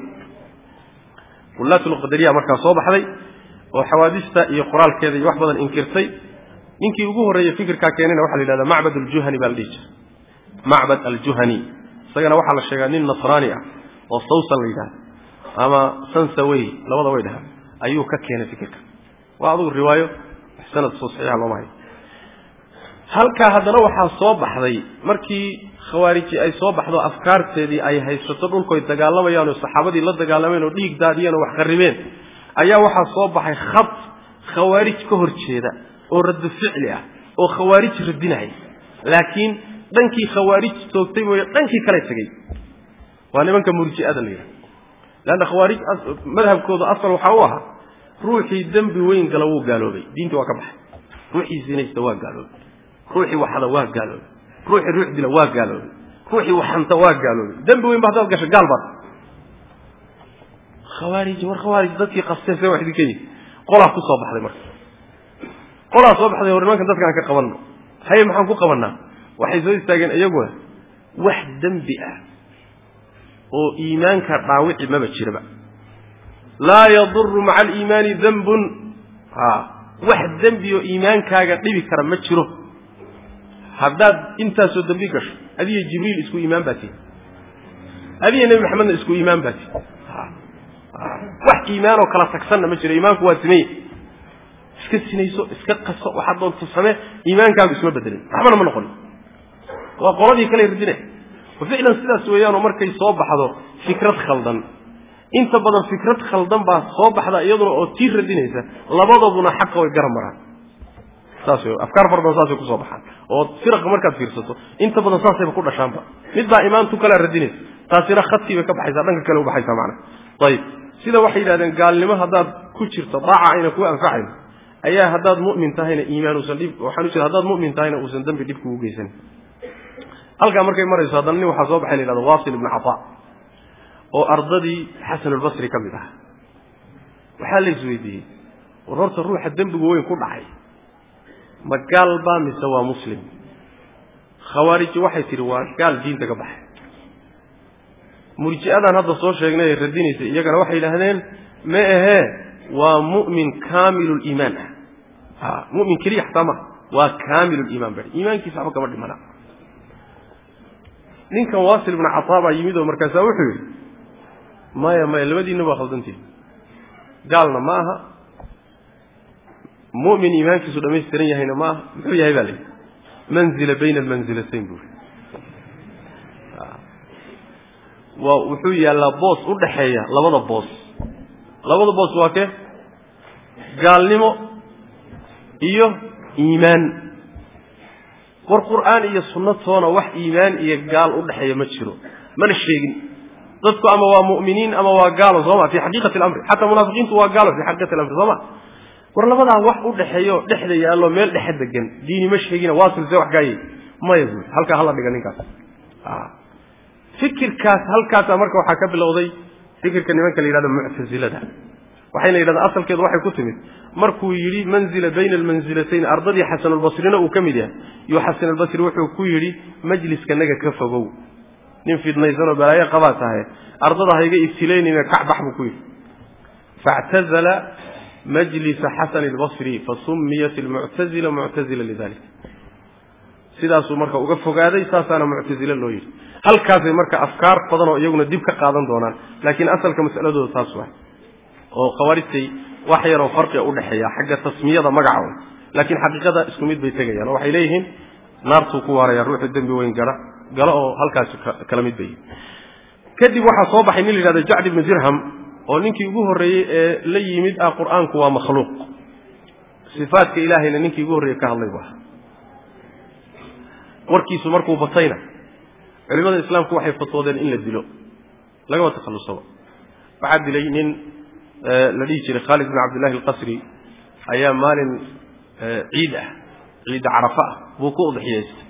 Hullaatu lqadariya markaa soo baxday oo xawaadista iyo qoraalkeeda iyo wax badan inkirtay ninkii ugu horreeyey fikirkaa keenayna waxa la yidhahda macbad aljuhani baa la dhihi jiray. Macbad aljuhani. Isagana waxaa la sheegaa nin nasraani ah oo sawsan la yidhahda ama sansawey labada way dhahaan ayuu ka keenay fikirka. Waa adugu riwaayo sanad soo saxiixa looma hayo halkaa haddana waxaa soo baxday markii khawaariji ay soo baxdo afkaarteedii ay haysato dhulkoy dagaalamayaan oo saxaabadii la dagaalameen oo dhiig daadiyeen oo wax qarribeen ayaa waxaa soo baxay khad khawaarij ka hor jeeda oo raddu ficli ah oo khawaarij radinaya laakiin dhankii khawaarij toogtay mooye dhankii kale tegey waa nimanka murji'ada la yidhaha leanna khawaarij madhabkooda asal waxaa u ahaa ruuxii dembi weyn gala wuu gaaloobay. Diintii waa ka baxay. Ruuxii sinaysta waa gaaloobay. Ruuxii waxada waa gaaloobay. Ruuxii ruux dila waa gaaloobay. Ruuxii waxanta waa gaaloobay. Dembi weyn ba haddaad gasho gaal baad. Khawaarij war khawaarij dadkii qastee see wax idinka yihi qolaa ku soo baxday marka qolaa soo baxday hor nimankan dadka aan ka qabanno haye maxaan ku qabannaa? Waxay soo istaageen iyaguna wax dembi ah oo iimaanka dhaawici maba jiraba. Laa yaduru maca aliimaani dembun a wax dembi oo iimaankaaga dhibi kara ma jiro. Haddaad intaasoo dembi gasho adiyo jibriil isku iimaan baa tihi adiyo nebi maxamedna isku iimaan baa tihi wax iimaanoo kala tagsanna ma jiro. Iimaanku waa simeye iska sinayso iska qaso waxaad doonto samee iimaankaagu isma bedelin waxbana ma noqonin waa qoladii kale radine wa ficlan sidaas weeyaanoo markay soo baxdo fikrad khaldan. Inta badan fikrad khaldan baa soo baxda iyaduna oo tii radinaysa labadooduna xaqa way garab maraan. Saas wey afkaar fara badan saasay ku soo baxaan. Oo firaqa markaad fiirsato inta badan saasayba ku dhashaanba. Mid baa imaantu kalea radinaysa taasina khadkii ka baxaysaa dhanka kale u baxaysaa ayib. Sida waxay yidhahdeen gaalnimo haddaad ku jirto daaca ayna ku anfacayn ayaa haddaad mu'min tahayna iimaan uusan dhib waxaan u jeeda haddaad mu'min tahayna uusan dembi dhib kugu geysanin halkaa markay marayso haddana nin waxaa soo baxay la yhahdo wasil ibnu cataa oo ardadii xasanulbasri ka mid ah. Waxaa la isweydiiyey war horta ruuxa dembigu weyn ku dhacay. Ma gaal baa mise waa muslim? Khawaariji waxay tidhi waa gaal diinta ka baxay. Murji'adaan hadda soo sheegnay ee radinaysay iyagana waxay yidhaahdeen ma ahee waa mu'min kaamilu liimaan ah mu'min keliya xataa maha waa kaamilu liimaan bari. Iimaankiisa waxba kama dhimana. Ninkan wasil ibnu cataa baa yimid oo markaasaa wuxuu yidhi maya maya labadiinna waa khaldantiin gaalna ma aha. Mu'min iimaankiisu dhamaystiran yahayna ma aha. Muxuu yahay baa la manzila bayna almanzilatayn buu waa wuxuu yaallaa boos u dhaxeeya labada boos. Labada boos waa kee? Gaalnimo iyo iimaan. War qur'aan iyo sunnatoona wax iimaan iyo gaal u dhexeeya ma jiro. Mana sheegin. Dadku ama waa mu'miniin ama waa gaalo sooma fi xaqiiqati alamri. Xataa munaafiqiintu waa gaalo fi xaqiiqati alamri sooma war labadaa wax u dhexeeyo dhexda yaallo meel dhexe degan diini ma sheegina waasil see wax gaayay maya buui halkaa hala dhiga ninkaas. Fikirkaas halkaasa marka waxaa ka bilowday fikirka nimanka la yidhahdo muctasilada waxay la yidhahdaa waxay ku timid. Markuu yidhi manzila bayna almanzilatayn ardadii xasanulbasrina uu ka mid yahay. Yuu xasanulbasri wuxuu ku yidhi majliskanaga ka fogow. Nin fidnaysanoo balaayo qabaa tahay ardada hayga ibtilaynime kacbax buu ku yidhi. Factazala majlisa xasani albasri fasumiyat almuctazila muctazila lidalik. Sidaasuu marka uga fogaaday saasaana muctazile loo yidhi. Halkaasay marka afkaar badan oo iyaguna dib ka qaadan doonaan laakiin asalka mas'aladooda taas waay oo khawaarijtay wax yaroo farqiga udhexeeya xagga tasmiyada magaca laakiin xaqiiqada isku mid bay tegayaan. Oo waxay leeyihiin naartuu ku waaraya ruuxu dembi weyn gara galo oo halkaasi kala mid bay. Kadib waxaa soo baxay nin la yidhahdo jacd ibnu dirham oo ninkii ugu horreeyey ee la yimid ah qur'aanku waa makhluuq. Sifaatka ilaahayna ninkii ugu horreeyey ka hadlay bu warkiisu markuu batayna culimada islaamku waxay fatwoodeen in la dilo lagama takhallusaba waxaa dilay nin la dhihi jiray khaalid bin cabdillahi alqasri ayaa maalin ciid ah ciidda carafa ah buu ku udxiyaystay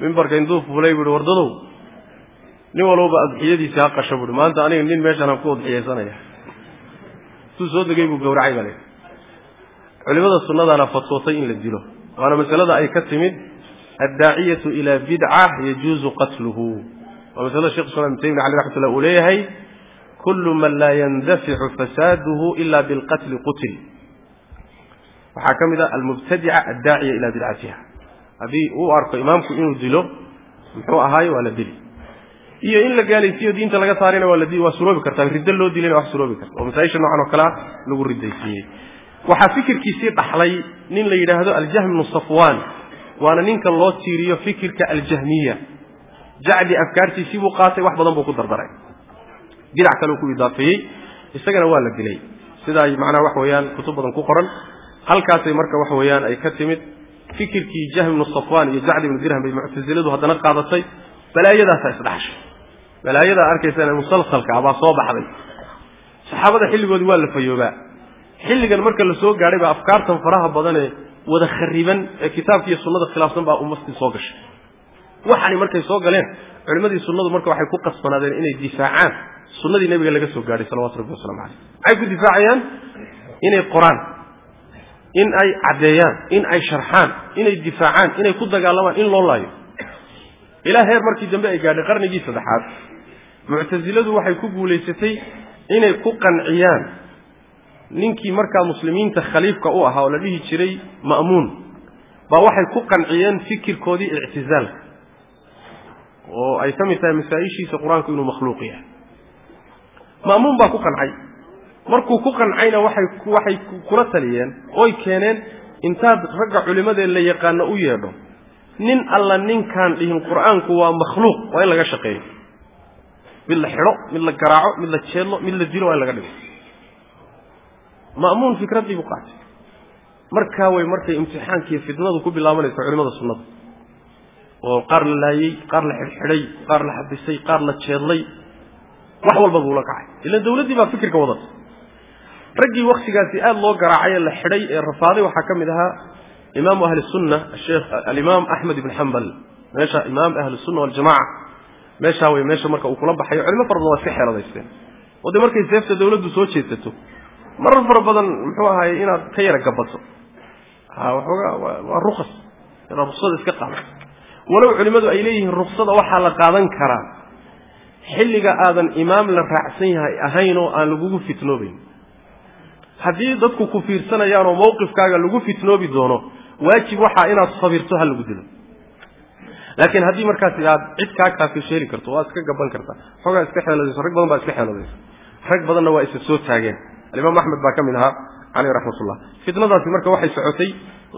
mimbarka intuu fulay buuhi wardadow nin walbaba adxiyadiisi ha qasho buuhi maanta aniga nin meeshaan aan ku udxiyaysanaya intuu soo degay buu gawracay baa culimada sunnadaana fatwootay in la dilo. Waana masalada ay ka timid addaaciyatu ila bidca yajuuzu qatluhu. Waa masalada shekh islam ibn taymiya aleh raxmat ullah uu leeyahay kullu man laa yandaficu fasaaduhu ila bilqatli qutil waxaa ka mid ah almubtadica addaaciya ila bidcatiha haddii uu arko imaamku inuu dilo muxuu ahaaye waa la dili. Iyo in la gaalaysiiyo diinta laga saarina waa waa suroobi kartaa riddo loo dilina wax suroobi karta. Oo masaaisha noocan oo kalea lagu ridaysiiyey. Waxaa fikirkiisii dhaxlay nin la yidhaahdo aljahm bnu safwan waana ninka loo tiiriyo fikirka aljahmiya. Jacdi afkaartiisii buu qaatay wax badan buu ku dardaray bidac kale ku idaafeeyey isagana waa la dilay. Sidaa macnaha waxa weeyaan kutub badan ku qoran. Halkaasay marka waxa weeyaan ay ka timid fikirkii jahm ibnu safwan iyo jacdi ibnu dirham bay muctasiladu haddana qaadatay. Balaayadaasaa isdhaxshay balaayadaa arkaysaan musalsalka ah baa soo baxday. Saxaabada xilligoodii waa la fayoobaa. Xilligan marka la soo gaadhay baa afkaartan faraha badanee wada khariban ee kitaabka iyo sunnada khilaafsan baa ummastii soo gashay. Waxani markay soo galeen culimmadii sunnadu marka waxay ku qasbanaadeen inay difaacaan sunnadii nebiga laga soo gaadhay salawatu rabbi waslamu caleyh maxay ku difaacayaan inay qoraan in ay caddeeyaan in ay sharxaan inay difaacaan inay ku dagaalamaan in loo laayo. Ilaa heer markii dambe ay gaadhay qarnigii saddexaad muctasiladu waxay ku guulaysatay inay ku qanciyaan ninkii markaa muslimiinta khaliifka u ahaa oo la dhihi jiray ma'muun. Baa waxay ku qanciyeen fikirkoodii ictizaalka oo ay ka mid tahay masaa-ishiisa qur'aanku inuu makhluuq yahay ma'muun baa ku qancay. Markuu ku qancayna waxay waxay kula taliyeen. Oy keeneen intaad ragga culimmadee la yaqaano u yeedho. Nin alla ninkaan dhihin qur'aanku waa makhluuq waa in laga shaqeeyo. Mid la xidho mid la garaaco mid la jeedlo mid la dilo waa in laga dhigo. Ma'muun fikraddii buu qaatay. Markaa way markay imtixaankiiyo fitnadu ku bilaabanaysa culimada sunnada oo qaar la laayey qaar la xidhxidhay qaar la xabisay qaar la jeedlay wax walba buu la kacay. Ilan dawladdii baa fikirka wadata raggii waktigaasi aada loo garaacay ee la xidhay ee rafaaday waxaa ka mid ahaa imaamu ahli sunna sheekh alimaam axmed ibn xambal meesha imaam ahli sunna waljamaca meeshaa wey meesha marka uu kula baxayo culimo fara badan waa iska xeeladaysteen oo dee markay seefta dawladdu soo jeedsato marar fara badan muxuu ahaye inaad ka yara gabato. Waxoogaa waa inaad ruksada iska qaadato walow culimmadu ay leeyihiin ruksada waxaa la qaadan karaa xilliga aadan imaam la raacsan yahay ahayn oo aan lagugu fitnoobayn haddii dadku ku fiirsanayaan oo mawqifkaaga lagu fitnoobi doono waajib waxaa inaad sabirto ha lagu dilo. Laakiin haddii markaasi aad cid kaa kaafisheeli karto waad iska gaban kartaa xoogaa iska xeeladayso rag badan baa iska xeeladaysa rag badanna waa isa soo taageen. Alimaam axmed baa ka mid ahaa caleyh raxmatullah. Fitnadaasi marka waxay socotay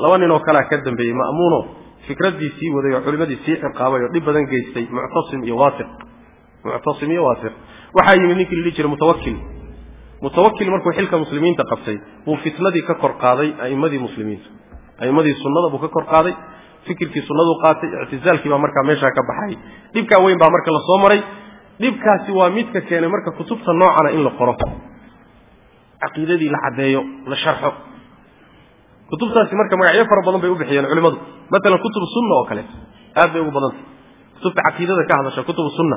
laba nin oo kalea ka dambeeyey ma'muuno. Fikraddii waday oo culimadii sii ciqaabay oo dhib badan geystay muctasim iyo waasiq muctasim iyo waasiq waxaa yimid ninkii la jiray mutawakil mutawakil markuu xilka muslimiinta qabtay buu fitnadii ka kor qaaday a'immadii muslimiinta. A'immadii sunnada buu ka kor qaaday fikirkii sunnaduu qaatay ictizaalkii baa markaa meeshaa ka baxay. Dhibkaa weyn baa marka la soo maray. Dhibkaasi waa midka keenay marka kutubta noocana in la qoro. Caqiidadii la caddeeyo la sharxo. Kutubtaasi marka magacyo fara badan bay u bixiyeen culimmadu. Matalan kutubu sunna oo kale aad bay ugu badantay. Kutubta caqiidada ka hadasha kutubu sunna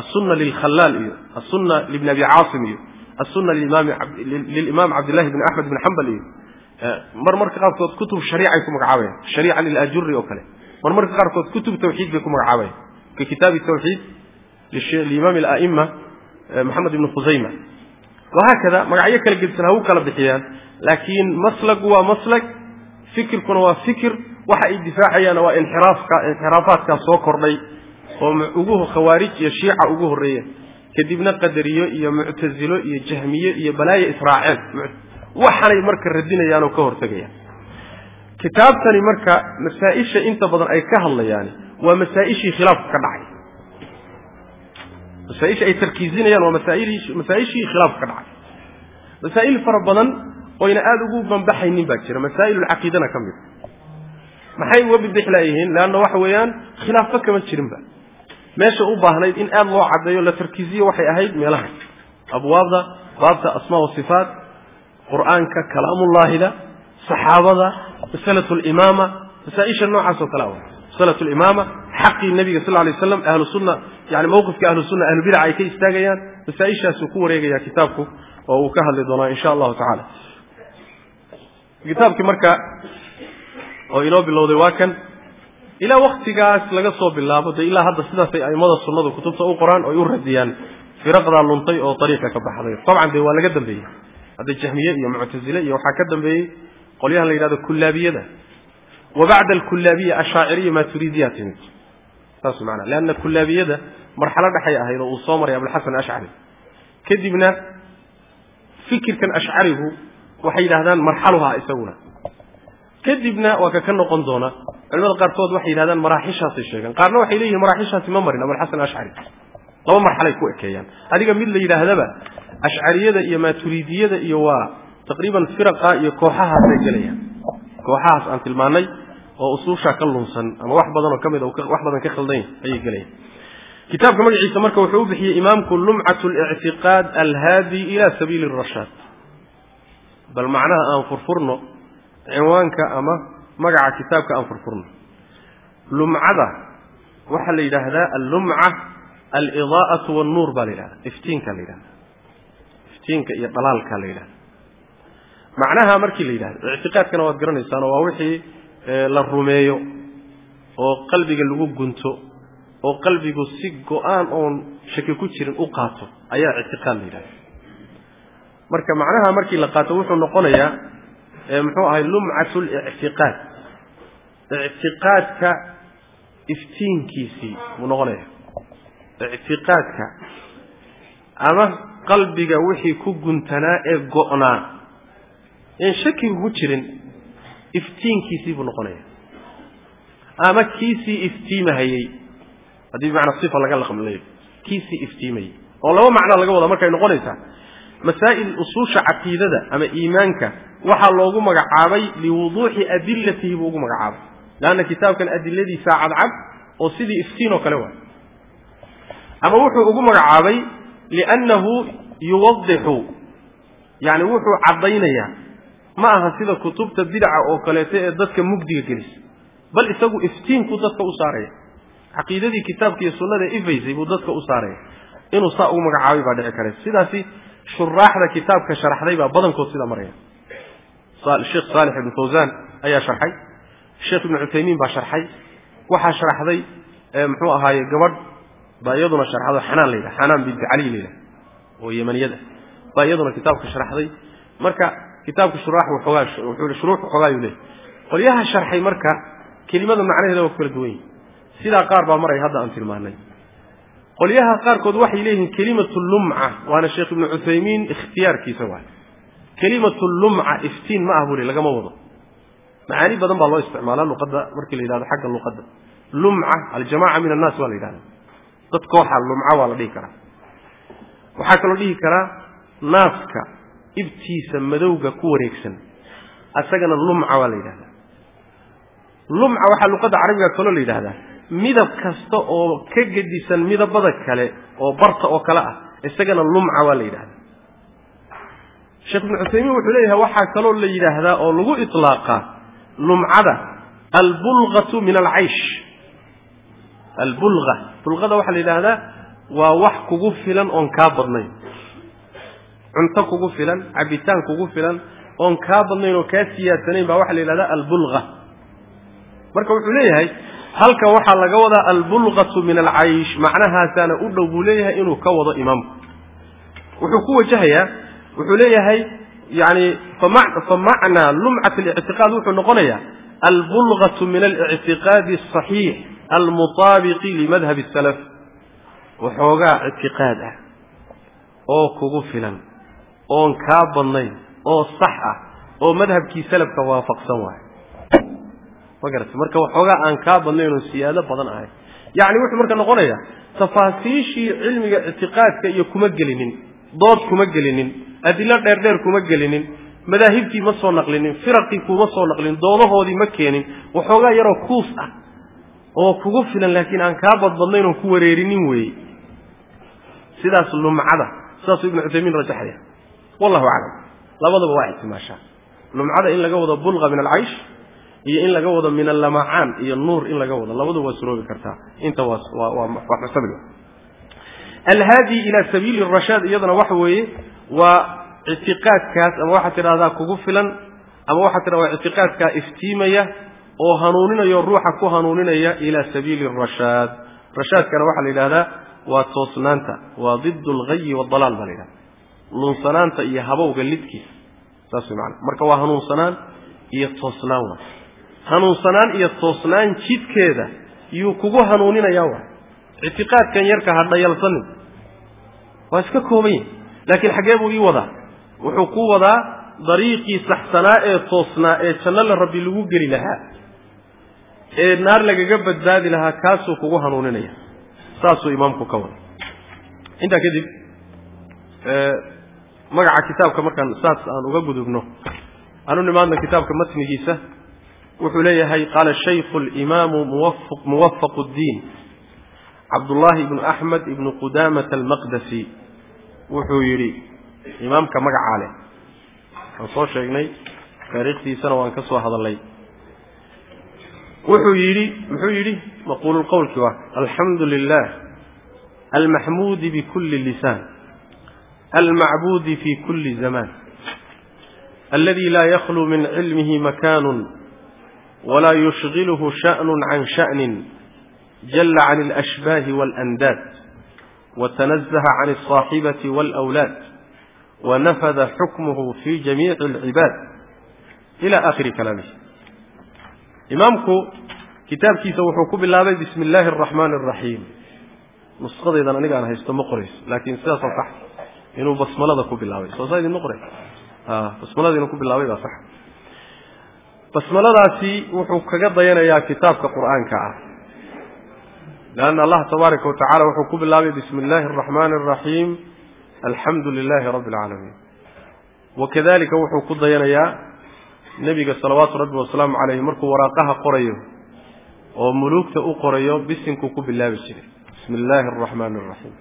asunna lilkhalaal iyo asunna libni abi caasim iyo asunna lilimaam cabdillahi bni axmed bn xambal iyo mar marka qaarkood kutub shariicay ku magacaabayaan shariica lilajuri oo kale mar marka qaarkood kutub tawxiid bay ku magacaabayan ka kitaabi tawxiid liimaam ala'ima maxamed ibni khusayma wahaakada magacyo kala gedisan ha u kala bixiyaan laakiin maslagu waa maslag fikirkuna waa fikir waxa ay difaacayaanna waa inxiraafka inxiraafaadkaa soo kordhay oo khawaarij iyo shiica ugu horreeya. Kadibna qadariyo iyo muctasilo iyo jahmiye iyo balaayo israaceen waxaanay marka radinayaan ka hortegayaan kitaabtani marka masaa-isha inta badan ay ka hadlayaan waa masaa-ishii khilaafku ka dhacay. Masaaisha ay tarkiizinayaan waa masaa-ishii khilaafku ka dhacay. Masaa'il fara badan oyna aada ugu banbaxaynin baa jira masaa'ilulcaqiidana ka mid. Maxay uga bidix leanna waxa weeyaan khilaafba kama jirinba meesha u baahnayd in aada loo caddeeyo la tarkiisiyo waxay ahayd meelaha. Abwaabda baabta asmaa wa sifaat qur'aanka kalaamullaahida saxaabada masalatu limaama masaa-isha noocaas oo kale masalatu limaama xaqii nabiga sal lay waslam ahlu sunna yani mawqifka ahlu sunna ahlubidaca ay ka istaagayaan masaa-ishaasuu ku wareegaya kitaabku oo uu ka hadli doonaa insha allahu tacala kitaabkii marka oo inoo bilowday waa kan ilaa waktigaas laga soo bilaabo de ilaa hadda sidaasay aimada sunnadu kutubta u qoraan oo ay u radiyaan firaqdaa luntay oo ariiqa ka baxday. Dabcan de waa laga dambeeyey. Hadda jahmiye iyo muctasile iyo waxaa ka dambeeyey qolyahan la yidhahdo kullaabiyada. Wa bacda alkullaabiya ashaaciriya maaturiidiya timid. Saas maanaa leanna kullaabiyada marxalo dhexay ahayd oo uu soo maray abulxasan ashcari kadibna fikirkan ashcarigu waxay yidhahdaan marxaluhaa isaguna. Kadibna waa ka ka noqon doona culimada qaarkood waxay yidhahdaan maraaxishaasay sheegaan qaarna waxay leeyihiin maraaxishaasi ma marin abulxasan ashcari laba marxalay ku ekeeyaan. Adiga mid la yidhaahdaba ashcariyada iyo maaturiidiyada iyo waa taqriiban firaqa iyo kooxahaasay gelayaan. Kooxahaas aan tilmaanay oo usuushaa ka lunsan ama wax badanoo ka mid wax badan ka khaldan ayay gelayaan. Kitaabka magaciisa marka wuxuu u bixiyey imaamku lumcat lictiqaad alhaadi ila sabiili rashaad bal macnaha aan furfurno cinwaanka ama magaca kitaabka aan furfurno. Lumcada waxaa la yidhaahdaa allumca alidaa'atu wannuur baa la yidhahda iftiinka la yidhahda iftiinka iyo dhalaalka la yidhahda macnaha markii la yidhahdo ictiqaadkana waad garanaysaano waa wixii la rumeeyo oo qalbiga lagu gunto oo qalbigu si go'aan oon shaki ku jirin u qaato ayaa ictiqaad la yidhahda marka macnaha markii la qaato wuxuu noqonayaa muxuu ahay lumcatu lictiqaad ictiqaadka iftiinkiisii buu noqonaya ictiqaadka ama qalbiga wixii ku guntanaa ee go'naa. Een shakiga ku jirin iftiinkiisii buu noqonaya ama kiisii iftiimahayey haddii bimacnaa sifa laga laqmleeyo kiisii iftiimayey oo laba macnaa laga wada markay noqonaysaa. Masaa'il usuusha caqiidada ama iimaanka waxaa loogu magacaabay liwuduuxi adilatihi buu ugu magacaabay. Leanna kitaabkan adiladiisaa cadcad oo sidii iftiin oo kale waay ama wuxuu ugu magacaabay liannahu yuwadixu yani wuxuu caddaynayaa ma aha sida kutubta bidca oo kaleeto ee dadka mugdiga gelisa bal isagu iftiinku dadka u saaraya. Caqiidadii kitaabka iyo sunnada ifaysay buu dadka u saaraya. Inuu saa ugu magacaabay baa dhici kare. Sidaasi shuraaxda kitaabka sharaxday baa badankood sidaa maraya sheekh saalix ibnu fawsaan ayaa sharxay. Sheekh ibnu cuthaymiin baa sharxay. Waxaa sharaxday muxuu ahaaye gabadh baa iyaduna sharxado xanaan la yidhaha xanaan binti cali la yidhaha oo yemaniyada baa iyaduna kitaabka sharaxday marka kitaabka shuraax waxoogaa shuruux waxoogaayuu leeyahy qolyaha sharxay marka kelimada macnaheeda waa ku kala duwan. Yihi sidaa qaar baa maray hadda aan tilmaanay. Qolyaha qaarkood waxay leeyihiin kelimatu lumca waana sheekh ibnu cuthaymiin ikhtiyaarkiisa waay kelimatu lumca iftiin ma ah buu le lagama wado. Macaani badan baa loo isticmaalaa luqadda markii la yidhahdo xagga luqadda. Lumca aljamaca min annaas waa la yidhahda dad kooxa lumca waa la dhihi karaa. Waxaa kaloo dhihi karaa naaska ibtiisa madowga ku wareegsan. Asagana lumca waa la yidhahdaa. Lumca waxaa luqadda carabiga kaloo la yidhahdaa. Midab kasta oo ka gedisan midabada kale oo barta oo kale ah isagana lumca waa la yidhahdaa sheekh ibnu cuthaymiin wuxuu leeyahay waxaa kaloo la yidhaahdaa oo lagu iطlaaqaa lumcada albulgatu min alcaysh. Albulga bulgada waxaa la yidhaahdaa waa wax kugu filan oon kaa badnayn. Cunto kugu filan cabitaan kugu filan oon kaa badnayn oo kaa siyaadsanayn baa waxaa la yidhahdaa albulga marka wuxuu leeyahay halka waxaa laga wadaa albulqatu min alcaysh macnahaasaana u dhow buu leeyahay inuu ka wado imaamku wuxuu ku wajahayaa wuxuu leeyahay yani famacnaa lumcat alictiqaad wuxuu noqonayaa albulgatu min alictiqaadi asaxiix almutaabiqi limadhab salaf waxoogaa ictiqaad ah oo kugu filan oon kaa badnayn oo sax ah oo madhabkii salafka waafaqsan waayo ma garata marka waxoogaa aan kaa badnayn oo siyaado badan ahay. Yacni wuxuu marka noqonayaa tafaasiishii cilmiga ictiqaadka iyo kuma gelinin dood kuma gelinin adilo dheerdheer kuma gelinin madaahibtii ma soo naqlinin firaqii kuma soo naqlinin doodahoodii ma keenin waxoogaa yaroo kuus ah oo kugu filan laakiin aan kaa badbadnayn oon ku wareerinin weeye. Sidaas lumcada sidaasuu ibnu cuthaymiin rajaxaya wallahu aclam. Labadaba waa ixtimaashaa lumcada in laga wado bulqa min alcaysh iyo in laga wado min allamacaan iyo nuur in laga wado labaduba waa suroobi kartaa. Inta waa waa muxtamil alhaadi ila sabiili rashaad iyadana waxa weeye waa ictiqaadkaas ama waxaad tidhahdaa kugu filan ama waxaad tidhahda waa ictiqaadkaa iftiimaya oo hanuuninayo ruuxa ku hanuuninaya ila sabiili rashaad. Rashaadkana waxaa la yidhahdaa waa toosnaanta waa did alghayi waadalaal baa la yidhahda lunsanaanta iyo habowga lidkiisa saas way maana marka waa hanuunsanaan iyo toosnaan wa hanuunsanaan iyo toosnaan jidkeeda yuu kugu hanuuninayaa wa ictiqaadkan yarka ha dhayalsanin waa iska kooban yahi laakiin xaggee buu ii wadaa. Wuxuu ku wadaa dariiqii saxsanaa ee toosnaa ee janno la rabbi lagu geli lahaa ee naar lagaga badbaadi lahaa kaasuu kugu hanuuninaya. Saasuu imaamku ka wada intaa kadib magaca kitaabka markaan saas aan uga gudubno aanu nimaadna kitaabka matnigiisa wuxuu leeyahay qaala shaykhu alimaamu muwafaq اddiin cabdullaahi ibnu axmed ibnu qudamata almaqdasi wuxuu yidhi imaamka magacaa leh waan soo sheegnay taariikhtiisana waan ka soo hadalnay wuxuu yidhi muxuu yidhi maquululqowlkii waa alxamdu lilah almaxmuudi bikuli lisaan almacbuudi fi kuli zamaan aladi laa yaklu min cilmihi makaanu walaa yushgilhu shaأn can shaأnin jala can اlأshbaahi wاlandaad watanazaha can الصaaxibati wاlأwlaad wanafada xukmuhu fi jamiici اlcibaad ila akhiri kalaamih imaamku kitaabkiisa wuxuu ku bilaabay bismi illaahi araxmaani araxiim nusqadaydan aniga aan haysto ma qorayso laakiin sidaasoo sax inuu basmalada ku bilaabay soo saa idinma qoray basmalada inuu ku bilaabay baa sax basmaladaasi wuxuu kaga dayanayaa kitaabka qur'aanka ah leanna allah tabaaraka watacala wuxuu ku bilaabay bismi illaahi araxmaani araxiim alxamdu lilaahi rabbi alcaalamiin wakadalika wuxuu ku dayanayaa nebiga salawaatu rabbi wasalaamu caleyh markuu waraaqaha qorayo oo muluugta u qorayo bisinkuu ku bilaabi jiray bismi illaahi araxmaani araxiim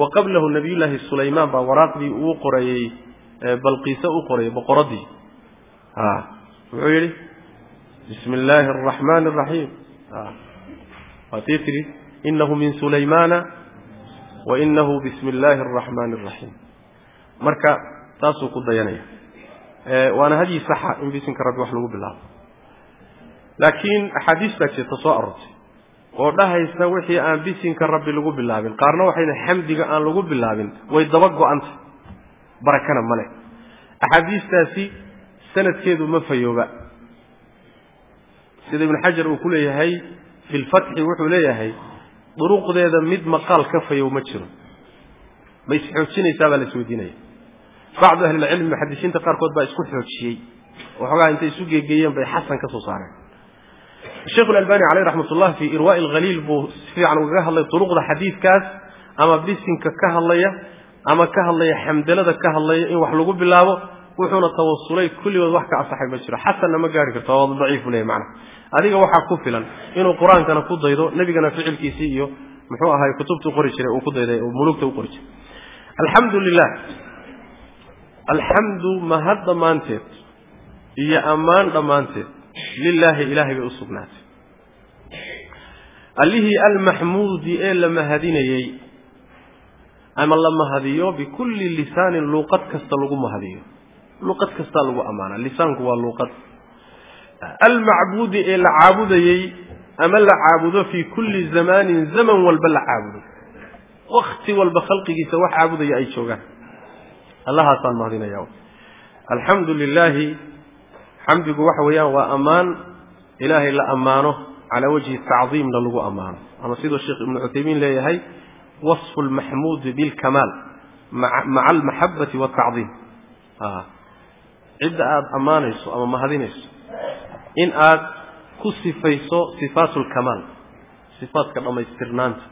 wa qablahu nabiyullaahi sulaymaan baa waraaqdii uu qorayey balqiise u qorayay boqoradii muxuu yidhi bismi illaahi araxmaani araxiim waatii tidhi inahu min sulaymaana wa inahu bismi illaahi araxmaani araxiim marka taasuu ku dayanaya. Waana hadyi saxa in bisinka rabbi wax lagu bilaabo. Laakiin axaadiis baa jirta soo arortay. Oo dhahaysa wixii aan bisinka rabbi lagu bilaabin. Qaarna waxayna xamdiga aan lagu bilaabin. Way daba go-anta barakana male axaadiistaasi sanadkeedu ma fayooba. Sida ibnu xajar uu ku leeyahay fi lfatxi wuxuu leeyahay duruqdeeda mid maqaal ka fayow ma jiro. Ma isxoojinaysaa baa la isweydiinaya bacdu ahlilcilmi muxadisiinta qaarkood baa isku xoojiyey. Waxoogaa intay isu geegeeyeen bay xasan ka soo saareen. Sheikhu lalbani caleyh raxmat ullah fii irwaa'i alkhaliil buu si fiican ugaga hadlay duruqda xadiidkaas ama bisinka ka hadlaya ama ka hadlaya xamdalada ka hadlaya in wax lagu bilaabo wuxuuna tawasulay kulligood wax ka asaxay ma jiro. Xasanna ma gaari karto daciifu leeyahy macna adiga waxaa ku filan inuu qur'aankana ku daydo nebigana ficilkiisii iyo muxuu ahay kutubtuu qori jiray uu ku dayday oo muluugta u qori jiray. Alxamdu lilah alxamdu mahad dhammaanteed iyo ammaan dhammaanteed lilaahi ilaahay bay u sugnaatay. Allihii almaxmuudi ee la mahadinayey ama la mahadiyo bikulli lisaanin luuqad kasta lagu mahadiyo. Luuqad kastaa lagu ammaana lisaanku waa luuqad almacbuudi ee la caabudayey ama la caabudo fii kulli zamaanin zaman walba la caabudo wakti walba khalqigiisa wax caabudaya ay joogaan allahaasaan mahadinaya alxamdu lilaahi xamdigu waxa weeyaan waa ammaan ilaahay la ammaano calaa wajhi tacdiimna lagu ammaano ama siduu sheekh ibnu cuthaymiin leeyahay wasfu lmaxmuudi bilkamaal maca almaxabati waltacdiim cidda aada ammaanayso ama mahadinayso in aad ku sifayso sifaatu lkamaal sifaatka dhammaystirnaanta.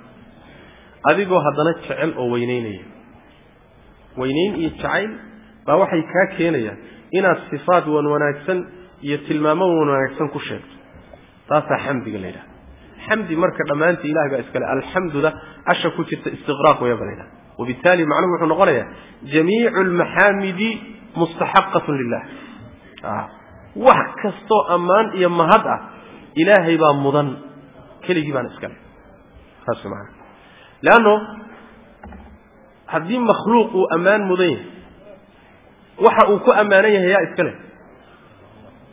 Adigoo haddana jecel oo weyneynaya weyneyn iyo jacayl baa waxay kaa keenayaan inaad sifaat wan wanaagsan iyo tilmaamo wan wanaagsan ku sheegto. Taasaa xamdiga la yidhaha xamdi marka dhammaantii ilahay baa iskale alxamduda asha ku jirta istiqraaq waya ba la yidhaha wabitaali macnuhu wuxuu noqonayaa jamiicu almaxaamidi mustaxaqatun lilah wax kastoo ammaan iyo mahad ah ilaahay baa mudan. Keligii baana iskale saas maana leanno haddii makhluuq uu ammaan mudan yahay waxa uu ku ammaanan yahay yaa iska leh.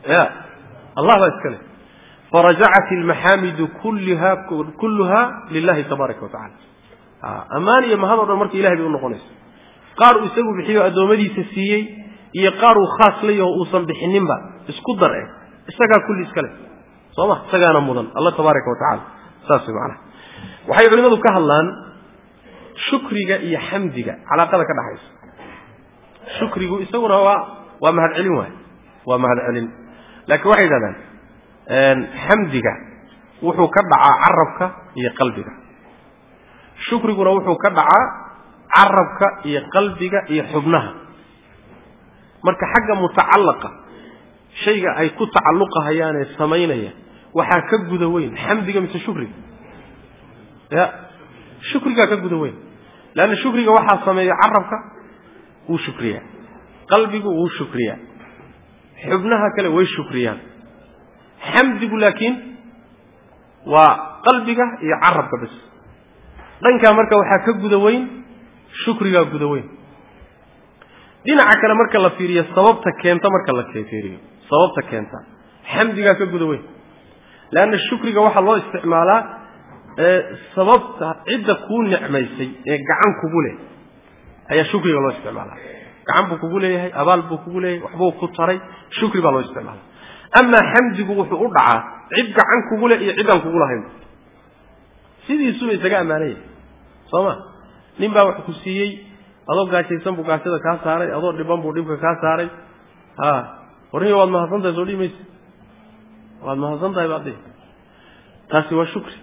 Ya allah baa iska leh. Farajacat almaxaamidu kulliha kulluha lilahi tabaaraka wa tacala ammaan iyo mahad o dhan marka ilahay bay u noqonaysa. Qaar uu isagu bixiyo addoommadiisa siiyey iyo qaar uu khaas layaho uusan bixininba isku dar eh. Isagaa kulli iska leh. Soo ma? Isagaana mudan. Alla tabaaraka wa tacala saas way macanaha waxay culimadu ka hadlaan shukriga iyo xamdiga. Calaaqada ka dhaxaysa. Shukrigu isaguna waa waa mahad celin waay. Waa mahad celin. Laakiin waxay yidhahdaan xamdiga wuxuu ka dhacaa carabka iyo qalbiga. Shukriguna wuxuu ka dhacaa carabka iyo qalbiga iyo xubnaha marka xagga mutacalaqa shayga ay ku tacalluqahayaanee samaynaya waxaa ka guda weyn. Xamdiga mise shukriga? Ya shukrigaa ka guda weyn. Leanna shukriga waxaa sameeya carabka wuu shukriyaa. Qalbigu wuu shukriyaa. Xubnaha kale way shukriyaan. Xamdigu laakiin waa qalbiga iyo carabka bas dhankaa marka waxaa ka guda weyn shukrigaa guda weyn dhinaca kale marka la fiiriyo sababta keenta marka la fiiriyo sababta keenta. Xamdigaa ka guda weyn. Leanna shukriga waxaa loo isticmaalaa sababta cidda kuu nicmaysay ee gacan kugu leh ayaa shukriga loo isticmaalaa. Gacan buu kugu leeyahay abaal buu kugu leeyahay waxbuu ku taray shukri baa loo isticmaala amaa xamdigu wuxuu u dhacaa cid gacan kugu leh iyo ciddaan kugu lahayn. Sidiisuba isaga ammaanaya soo ma? Nin baa wax ku siiyey adoo gaajaysan buu gaajada kaa saaray adoo dhiban buu dhibka kaa saaray. Ha warnihi waad mahadsan tahay soo dhihi mayse waad mahadsan tahay baad dhihi taasi waa shukri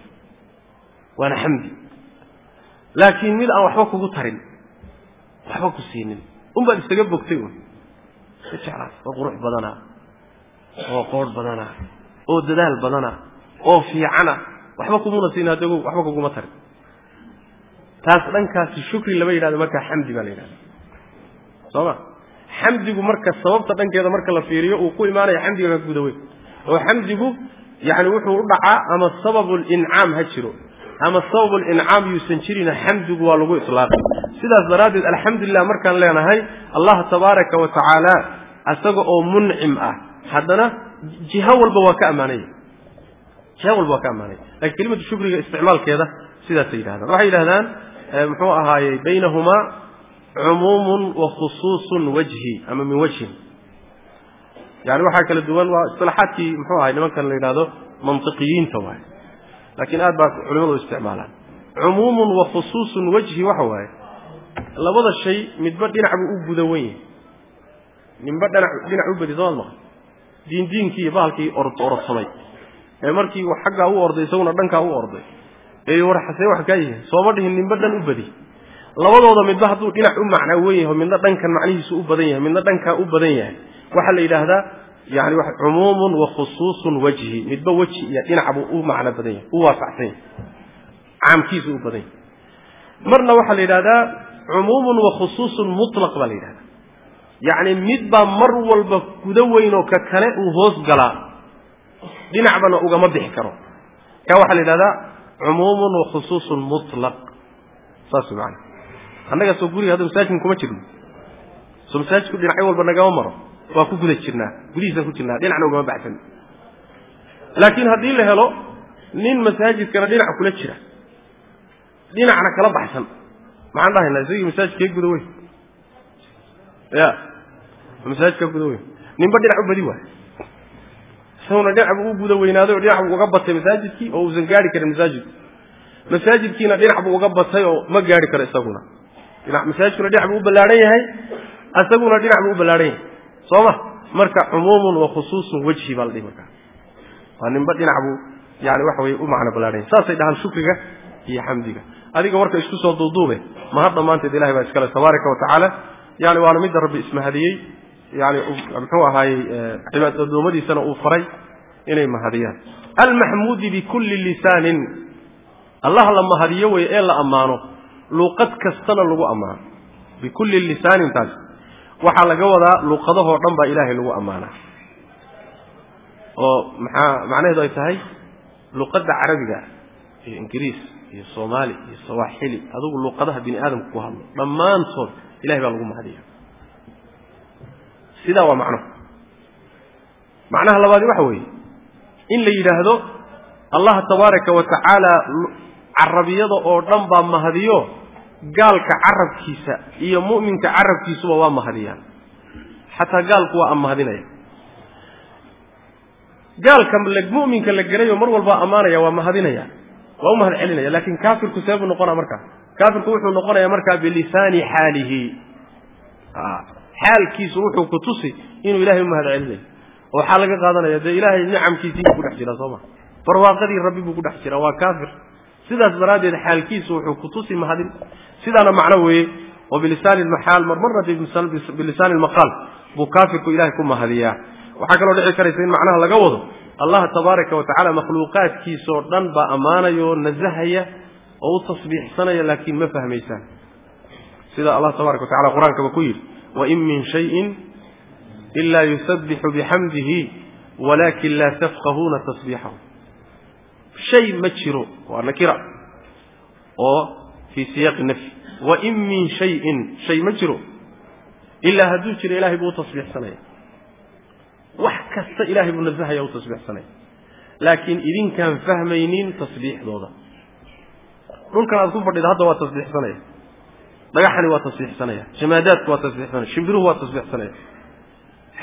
waana xamdi. Laakiin mid aan waxba kugu tarin waxba ku siinin. Un baad isaga bogtay un. Ka jeclaa oo qurux badana oo qoorh badana oo dadaal badana oo fiicana waxba kumuna siin haddego waxba kuguma tarin taas dhankaasi shukri lama yidhahdo markaa xamdi baa la yidhahda soo ma xamdigu marka sababta dhankeeda marka la fiiriyo uu ku imaanaya xamdiga ka guda weyn. Oo xamdigu yani wuxuu u dhacaa ama sababu lincaam ha jiro ama sababu yuusan jirina xamdigu waa lagu ilaaqay sidaas daraaddeed alxamdulilah markaan leenahay allah tabaaraka wa tacaala isaga oo muncim ah. Haddana jiho walba waa ka ammaanaya jiho walba waa ka ammaanaya laakiin kelimatu shukriga isticmaalkeeda sidaasay yidhahdaan waxay yidhahdaan muxuu ahaayey baynahumaa cumuumun wa khusuusun wajhi ama min wajhin. Yani waxaa kala duwan waa isilaaxaadkii muxuu ahay nimankan la yidhahdo mantiqiyiinta waay laakiin aad baa culimadu isticmaalaan. Cumuumun wa khusuusun wajhi waxa waaye labada shay midba dhinac buu u guda wen yahay. Ninba dhinac dhinac u bedi soomaad maqan diindiinkii bahalkii orod orodsamay ee markii xaggaa u orday isaguna dhankaa u orday ee war xasee wax kaa sooma dhihin ninba dhan u bedi labadooda midba hadduu dhinac u macnaa wen yaho midna dhankan macnihiisu u badan yahay midna dhankaa u badan yahay. Waxaa la yidhaahdaa yani cumuumun wa khusuusun wajhi. Midba weji iyo dhinac buu u macno badan yahay u waasacsan yahay. Caamkiisu u badan yahay. Marna waxaa la yidhahdaa cumuumun wa khusuusun mutlaq baa la yidhahdaa yacni midbaa mar walba guda weyn oo ka kale uu hoos galaa. Dhinacbana ugama bixi karo. Kaa waxaa la yidhahdaa cumuumun wa khusuusun saas way maana annaga soo guriga hadda masaajidkan kuma jirno. Soo masaajidku dhinacyo walba nagama maro. Waa ku guda jirnaa. Gudihiisaan ku jirnaa. Dhinacna ugama baxsan. Laakiin haddii la helo nin masaajidkana dhinac kula jira. Dhinacna kala baxsan. Maxaan dhahaynaa isagii masaajidkee guda weyn. Ya masaajidka guda weyn. Ninba dhinac u badi waay isaguna dhinac buu u guda weynaaday oo dhinac buu uga batay masaajidkii oo uusan gaari karin masaajidku. Masaajidkiina dhinac buu uga batay oo ma gaari karo isaguna. Masaajidkuna dhinac buu u ballaadhan yahay isaguna dhinac buu u ballaadhan yahay. Soo ma marka cumuumun wa khusuusun wejhi baa la dhihi markaa waa ninba dhinac buu yani waxa weye u macno ballaadhan yahay. Saasay dhahaan shukriga iyo xamdiga. Adiga warka isku soo duuduube mahad dhammaanteed ilahay baa iskale tabaaraka wa tacaala. Yani waana midda rabbi ismahadiyey yani muxuu ahaayey cibaad addoommadiisana uu faray inay mahadiyaan. Almaxmuudi bikulli lisaanin. Allah la mahadiyo wey ee la ammaano. Luuqad kastana lagu ammaano. Bikulli lisaanin taas. Waxaa laga wadaa luuqadahoo dhan baa ilaahay lagu ammaanaa. Oo maxaa macnaheedu ay tahay? Luuqadda carabiga iyo ingiriis iyo soomaali iyo sawaaxili adugu luuqadaha bini aadamka ku hadlo dhammaantood ilahay baa lagu mahadiya sidaa waa macnuhu macnaha labaadi waxa weeye in la yidhaahdo allah tabaaraka wa tacaala carabiyada oo dhan baa mahadiyo gaalka carabkiisa iyo mu'minka carabkiisuba waa mahadiyaan. Xataa gaalku waa amahadinaya gaalka mu'minka la gelayo mar walbaa ammaanaya waa mahadinaya waa u mahad celinaya laakin kaafirku see buu noqonaa markaa kaafirku wuxuu noqonayaa markaa bilisaani xaalihi xaalkiisu wuxuu ku tusi inuu ilahay u mahad celinayo waxaa laga qaadanaya dee ilaahay nicamkiisii buu ku dhex jiraa soo ma? Barwaaqadii rabbi buu ku dhex jiraa waa kaafir. Sidaas daraaddeed xaalkiisu wuxuu ku tusi mahadin. Sidaana macno weeye oo bilisaani lmaxaal marmarna bilisaani lmaqaal buu kaafirku ilahay ku mahadiyaa. Waxaa kaloo dhici karaysa in macnaha laga wado allah tabaaraka wa tacala dhan baa ammaanaya oo nasahaya oo u tasbiixsanaya laakiin ma fahmaysaan sida allah tabaraka wa tacala qur'aankaba ku yidhi wain min shayin ila yusabbixu bixamdihi walakin laa tafqahuuna tasbiixahu shay ma jiro waa nakira oo fii siyaaqi nafyi wain min shayin shay ma jiro ilaa hadduu jiro ilahay buu u tasbiixsanaya wax kasta ilahay buu nasahaya u tasbiixsanaya laakiin idinkaan fahmaynin tasbiixdooda dhulkan aad ku fadhida hadda waa tasbiixsanaya dhagaxani waa tasbiixsanaya jamaadaadku waa tasbiixsanaya shimbiruhu waa tasbiixsanaya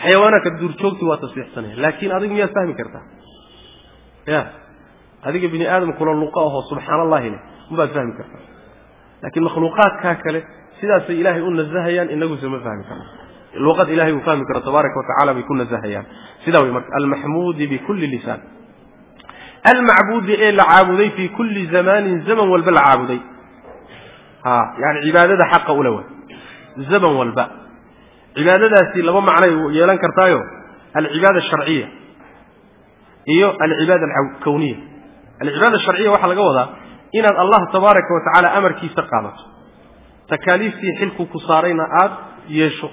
xayawaanaadka duurjoogti waa tasbiixsanaya laakiin adigu miyaad fahmi kartaa? Ya. Adiga bini aadamkuna luqa ahoo subxaan allahi leh mabaad fahmi kartaa. Laakiin makhluuqaadkaa kale sidaasay ilaahay u nasahayaan inaguse ma fahmi karno luqad ilahay uu fahmi karo tabaaraka wa tacala bay ku nasahayaan sidaa wey marka almaxmuudi bikulli lisaan. Almacbuudi ee la caabuday fii kulli zamaanin zaman walba la caabuday yani cibaadada xaqa ule way zaman walba. Cibaadadaasi laba macnay yeelan kartaayo. Alcibaada asharciya iyo alcibaada alkawniya alcibaada asharciya waxaa laga wadaa inaad allah tabaaraka wa tacaala amarkiisa qaadato. Takaaliiftii xilku ku saarayna aad yeesho.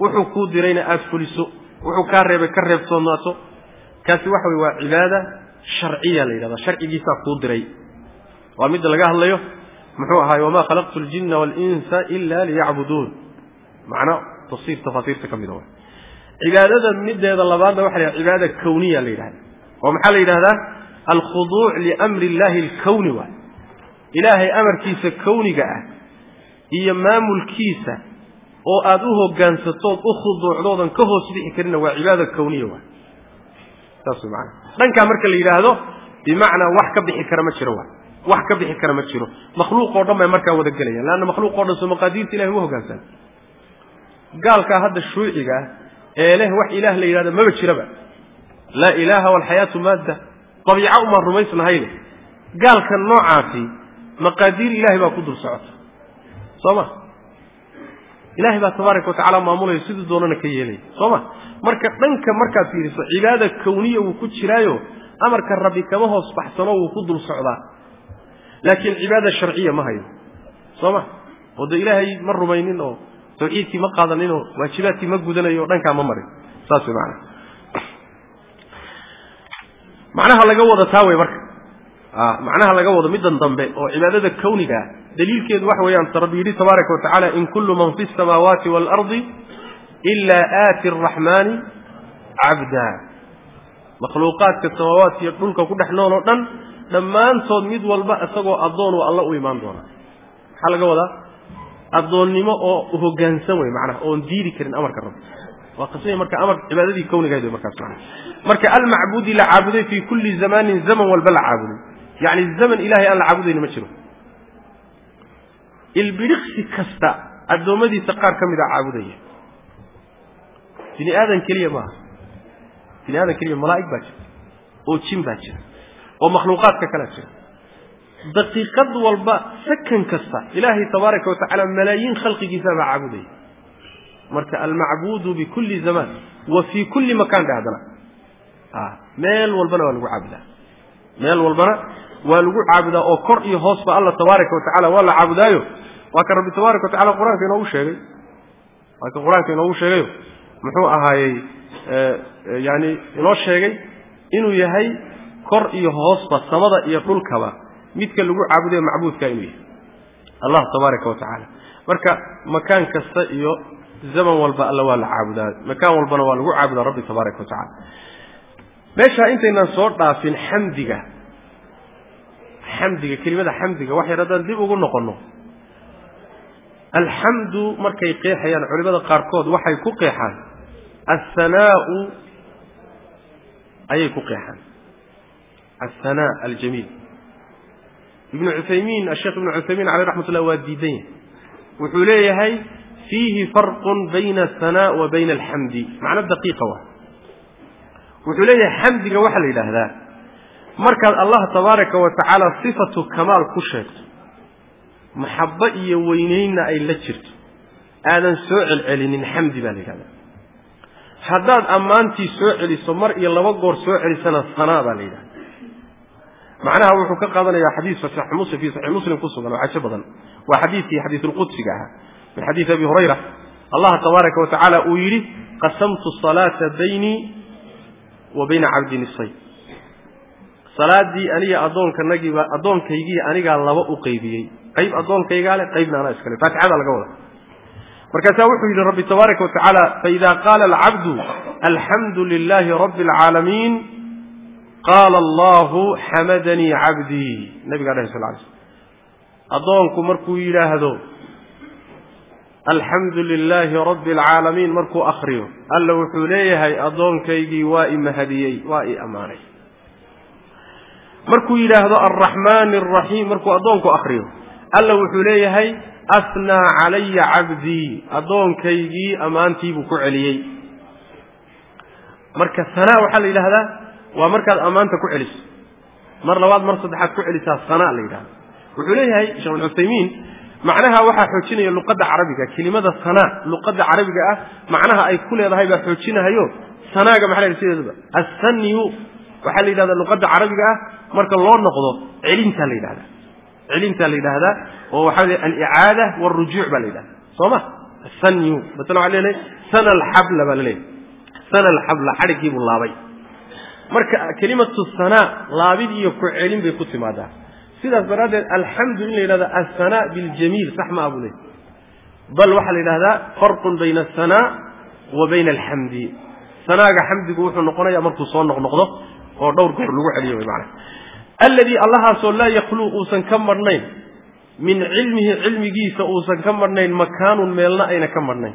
Wuxuu kuu dirayna aada fuliso. Wuxuu kaa reebay ka reebtoonaato kaasi waxa wey waa cibaada sharciya la yidhahda sharcigiisaa kuu diray. Waa midda laga hadlayo muxuu ahaay wamaa khalaqtu ljinna waalinsa ila liyacbuduun macno tafsiir tafaasiirta ka mida cibaadada mideeda labaadna waxa la yhahda cibaada kawniya la yidhahda oo maxaa la yidhahdaa? Alkhuduuc liamri illahi alkawni waay ilaahay amarkiisa kawniga ah iyo maamulkiisa oo aada u hogaansatood u khuduucdoodan ka hoos bixi karina waa cibaada kawniya waay saas way maana dhankaa marka la yidhaahdo bimacnaa wax ka bixi kara ma jiro waay wax ka bixi kara ma jiro. Makhluuq oo dhan bay markaa wada gelayaan leanna makhluuq o dhan soo maqaadiirta ilahi u hogaansan gaalkaa hadda shuuciga ah ee leh wax ilaah la yidhahdo maba jiraba. Laa ilaaha walxayaatu maadda. Dabiica umaan rumaysnahayne gaalka noocaasi maqaadiir ilahay baa ku dul socota. Soo ma? Ilahay baa tabaaraka wa tacala maamulaya siduu doonana ka yeelaya soo ma? Marka dhanka markaad fiiriso cibaada kawniya wuu ku jiraayo amarka rabbi kama hoos baxsano wuu ku dul socdaa laakiin cibaada sharciya ma hayo. Soo ma oo ilaahay ma rumaynin oo tawxiidkii ma qaadanin oo waajibaadkii ma gudanayo dhankaa ma marin. Saas way maana macnaha laga wado taa wey marka. Macnaha laga wado middan dambe oo cibaadada kawniga ah daliilkeedu waxa weeyaan rabbi yidhi tabaaraka wa tacaala in kullu man fi samaawaati waalardi ilaa aati araxmaani cabda. Makhluuqaadka samaawaadka iyo dhulka ku dhex nool oo dhan dhammaantood mid walba isagoo addoon uu alla u imaan doonaa. Maxaa laga wadaa? Addoonnimo oo hoggaansan wey macnaha oon diidi karin amarka rabbi. Waa qismay marka amar cibaadadii kawnigahayd wey markaas macnaha. Marka almacbuudi la caabuday fii kulli zamanin zaman walba la caabuday yacni zaman ilahay aan la caabudayni ma jiro. Ilbidhiqsi kasta addoommadiisa qaar ka mid a caabudaya. Bini aadan keliya maaha. Bini aadan keliya malaa'ig baa jira. Oo jin baa jira oo makhluuqaadka kalea jira. Daqiiqad walba sakan kasta ilaahay tabaaraka wa tacaala malaayiin khalqigiisa baa caabudaya marka almacbuudu bikulli zamaan wa fii kulli makaan dhe haddana. Meel walbana waa lagu caabudaa meel walbana waa lagu caabudaa oo kor iyo hoosba alla tabaaraka wa tacala waa la caabudaayo waa ka rabbi tabaaraka wa tacala qur'aanka inoogu sheegay. Waa ka qur'aanka inoogu sheegayo. Muxuu ahaayey yani inoo sheegay inuu yahay kor iyo hoosba samada iyo dhulkaba midka lagu caabudayo macbuudka inuu yahay. Allah tabaaraka wa tacaala. Marka makaan kasta iyo zaman walba alla waa la caabudaa. Makaan walbana waa lagu caabudaa rabbi tabaaraka wa tacala meeshaa intaynaan soo dhaafin xamdiga xamdiga kelimada xamdiga wax yar haddaan dib ugu noqonno. Alxamdu markay qeexayaan culimada qaarkood waxay ku qeexaan. Alhanaau ayay ku qeexaan alhanaa aljamiil ibnu cuthaymiin asheekh ibnu cuthaymiin caleyh raxmat ullah waa diidan yahay wuxuu leeyahay fiihi farqun bayna ahanaa wa bayna alxamdi macno daqiiqa wa wuxuu leeyahay xamdiga waxaa la yidhaahdaa markaad allah tabaaraka wa tacaala sifatu kamaal ku sheegto maxabbo iyo weynaynna ay la jirto aadan soo celcelinin xamdi baa la yidhahdaa haddaad ammaantii soo celiso mar iyo laba goor soo celisana sanaa baa la yidhahda macnaha wuxuu ka qaadanayaa xadiis fii saxiix muslim ku sugan oo cajo badan. Waa xadiidkii xadiisulqudsiga ahaa min xadiidi abi hurayra allah tabaaraka wa uu yidhi qasamtu salaata baynii wa bayna cabdi nisay salaadii aniga addoonkanagiiba addoonkaygii anigaa laba u qaybiyey. Qayb addoonkaygaa leh qaybna anaa iskale faatixada laga wada. Markaasaa wuxuu yidhi rabbi tabaaraka wa tacaala faida qaala alcabdu alxamdu lilaahi rabbi alcaalamiin qaala allahu xamadanii cabdii nabigaa dheh sal lay slm addoonku markuu yidhaahdo alxamdu lilaahi rabbi alcaalamiin markuu akriyo alla wuxuu leeyahay addoonkaygii waa i mahadiyey waa i ammaanay markuu yidhaahdo alraxmaani alraxiim markuu addoonku akriyo alla wuxuu leeyahay asnaa calaya cabdii addoonkaygii ammaantiibuu ku celiyey marka sanaa waxaa la yidhahdaa waa markaad ammaanta ku celiso. Mar labaad mar saddexaad ku celisaa sanaa la yidhahda wuxuu leeyahay sheekh bin cuthaymiin macnaha waxaa xoojinaya luqadda carabiga kelimada sanaa luqadda carabiga ah macnaha ay ku leedahay baa xoojinahayo sanaaga maxaa la sideedaba assanyu waxaa la yidhahdaa luqadda carabiga ah marka loo noqdo celintaa la yidhahdaa. Celintaa la yidhaahdaa oo waxaa la alicaada wاlrujuuc baa la yidhahda soo ma? Asanyu masala waxa lelehay sana alxabla baa la leeyahy sana alxabla xadhiggii buu laabay marka kelimatu sanaa laabid iyo ku celin bay ku timaadaa sidaas daraaddeed alxamdu in la yidhahda alsanaa biljamiil sax ma abu ley bal waxaa la yidhahdaa farqun bayna asanaa wa bayna alxamdi sanaaga xamdigu wuxuu noqonaya markuu soo noqnoqdo oo dhowr goor lagu celiyo wy maana alladii allahaasoo laa yakluu uusan ka marhnayn min cilmihi cilmigiisa uusan ka marhnayn makaanun meelna ayna ka marhnayn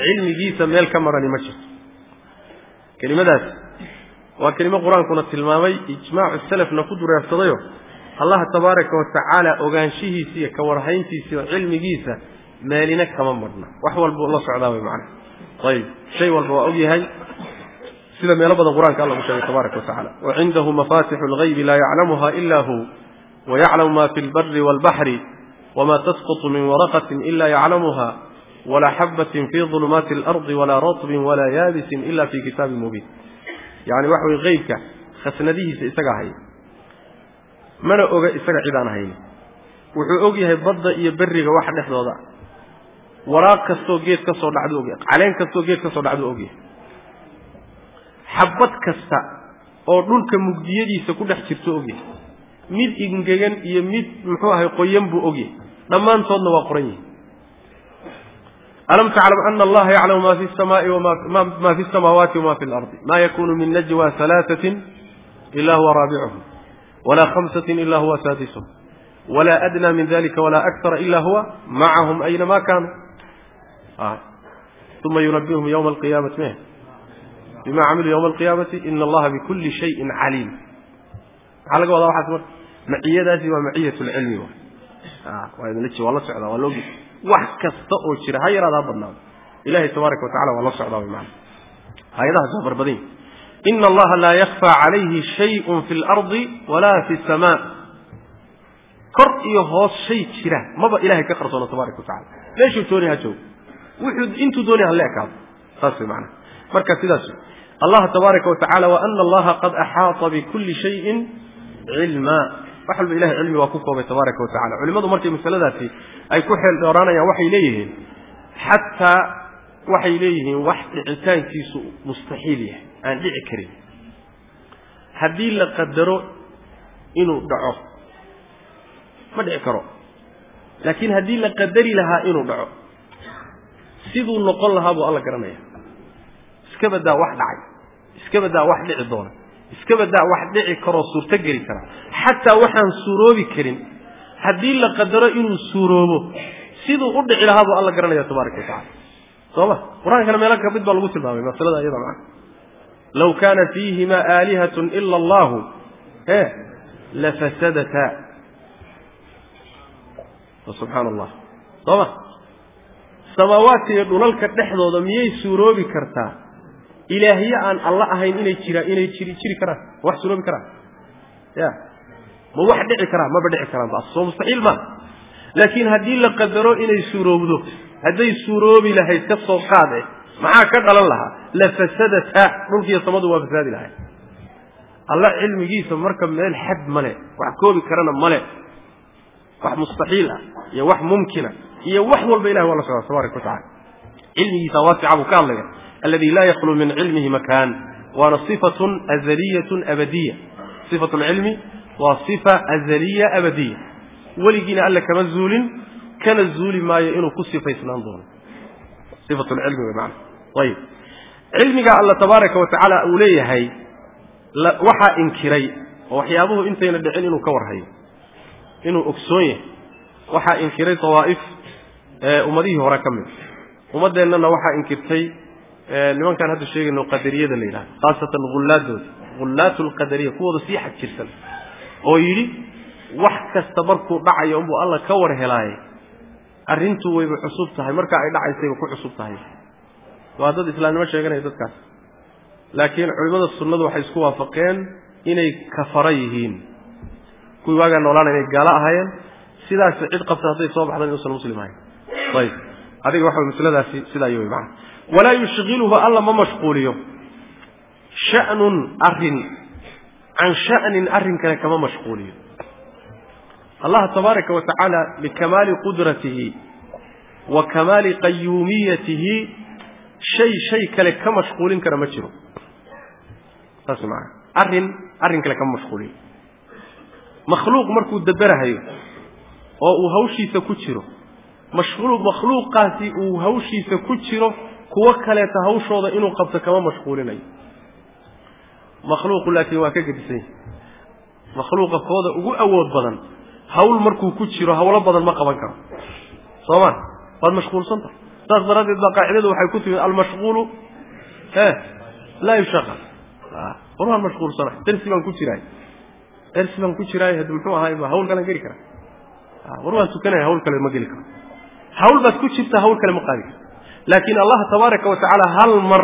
cilmigiisa meel ka marhani ma jirto. Kelimadaas waa kelimo qur'aankuna tilmaamay ijmaacu salafna ku dureersadayo allaha tabaaraka watacaala ogaanshihiisa iyo ka warhayntiisiiyo cilmigiisa meelina kama marhna wax walbuu la socdaabay macnaha. Ayib. Shay walba waa og yahay sida meelo badan qur'aanka alla sheegay tabaaraka watacala wa cindahu mafatixu lgaybi laa yaclamuha ila hu wayaclamu ma fi lbari walbaxri wma tasqutu min waraqati ila yaclamuha walaa xabatin fi dulumaati alardi walaa ratbin walaa yaabisin ila fi kitaabi mubiin yani waxa way qeybka khasnadihiisa isagaa haya mana oga isaga cid aan hayni wuxuu og yahay badda iyo beriga waxa dhexdooda. Waraaq kastoo geed ka soo dhacdu ogyahay caleen kastoo geed ka soo dhacdu ogyahay xabad kasta oo dhulka mugdiyadiisa ku dhex jirto ogyahay mid ingegan iyo mid muxuu ahay qoyan buu ogyahay dhammaantoodna waa qoran yihi alam taclam ana allaha yaclamu ma fi samai ma fi samaawaati wama fi lardi ma yakunu min najwa halaatatin ila huwa raabicuhum walaa khamsatin ila huwa saadisuhum walaa adnaa min dalika walaa akara ila huwa macahum aynama kaanuu uma yunabihum ywma alqiyaamati me bima camiluu ywma alqiyaamati ina allaha bikuli shayin caliim maxaa laga wadaa waxaas marka maciyadaasi waa maciyat lcilmi waa la socdaa waa laogi وحكست أجر هاي رضا بالنام إلهي تبارك وتعالى والله صعد ومعنى هاي ده زبر بدين إن الله لا يخفى عليه شيء في الأرض ولا في السماء كر إيه هو شيء كرا ما بقى إلهي كقرص الله تبارك وتعالى ليش يتوني هاتو وحد انتو دوني هلأك هذا معنى مركز تدس الله تبارك وتعالى وأن الله قد أحاط بكل شيء علما wax walba ilahay cilmi waa ku koobay tabaaraka watacala culimadu markay masaladaasi ay ku xeel dheeraanayaan waxay leeyihiin xataa waxay leeyihiin wax dhicitaankiisu mustaxiil yahay aan dhici karin. Haddii la qadaro inuu dhaco ma dhici karo. Laakiin haddii la qadari lahaa inuu dhaco siduu noqon lahaa buu alla garanaya. Iska badaa wax dhacay iska badaa wax dhici doona iska badaa wax dhici karoo suurto geli kara. Xataa waxaan suuroobi karin haddii la qadaro inuu suuroobo siduu u dhici lahaa buu alla garanaya tabaaraka watacala soo ma qur'aankana meelo ka mid baa lagu tilmaamay masalada iyada maa law kaana fiihima aalihatun ila allahu e lafasadata subxaana allah soo ma samaawaadka iyo dhulalka dhexdooda miyay suuroobi kartaa ilaahye aan alla ahayn inay jiraan inay jiri jiri karaan ma wax suuroobi karaan ya. Ma wax dhici karaan maba dhici karaan ba soo mustaxiil maa laakiin haddii la qadaro inay suuroobdo hadday suuroobi lahayd ka soo qaade maxaa ka dhalan lahaa? Lafasadata dhulkiiyo samadu waa fasaadi lahay alla cilmigiisa marka meel xad male wax koobi karana male wax mustaxiil ah iyo wax mumkina iyo wax walba ilahi waa la socdaa tabaaraka watacala cilmigiisa waasica buu ka hadlaya aladi laa yaklu min cilmihi makaan waana sifatun azaliyatun abadiya sifatu lcilmi waa sifa azaliya abadiya weligiina alle kama zuulin kana zuuli maayo inuu ku sifaysnaan doono sifatu lcilmi wey maana ayib cilmiga alla tabaaraka watacaala uu leeyahay waxaa inkiray oo waxyaabuhu intayna dhicin inuu ka warhayo inuu ogsoon yahay waxaa inkiray dawaa'if ummadihii hore ka mid ummaddeennana waxaa inkirtay nimankaan hadda sheegayno qadariyada la yidhahdo khaasatan hullaadooda hullaatu lqadariya kuwooda sii xag oo yidhi wax kasta markuu dhacayo unbuu alla ka war helaaye. Arrintu wayba cusub tahay marka ay dhacaysayba ku cusub tahay. Waa dad islaamnimo sheeganaya dadkaas. Laakiin culimmada sunnadu waxay isku waafaqeen inay kafara yihiin. Kuwii waagaa noolaana inay gaalo ahaayeen sidaas cid qabta hadday soo baxdan inuusan muslim ahayn. Ayib. Adiga waxa masladaasi sidaa yo mana walaa yushqiluhu alla ma mashquuliyo. Sha'nun arrin can sha'nin arrin kale kama mashquuliyo. Allah tabaaraka wa tacaala likamaali qudratihi wa kamaali qayuumiyatihi shay shay kale ka mashquulin kara ma jiro. Saas maana arrin arrin kale kama mashquuliyo makhluuq markuu daberahayo oo uu hawshiisa ku jiro mashluuq makhluuqaasi uu hawshiisa ku jiro kuwo kaleeta hawshooda inuu qabto kama mashquulinayo. Makhluuqu laakiin waa ka gedisan yahay makhluuqa kooda ugu awood badan hawl markuu ku jiro hawlo badan ma qaban karo. Soo ma? Waad mashquulsan tahay. Saas daraaddeed baa qaacidadu waxay ku timid almashquulu e laa yushaqal war waan mashquulsana dersi baan ku jiraay. Dersi baan ku jiraay haddi muxuu ahaay ma hawl kalaan geli karaa. War waan tukanaya hawl kale ma geli karo. Hawl baad ku jirtaa hawl kale ma qaadi karo laakiin allah tabaaraka wa tacaala hal mar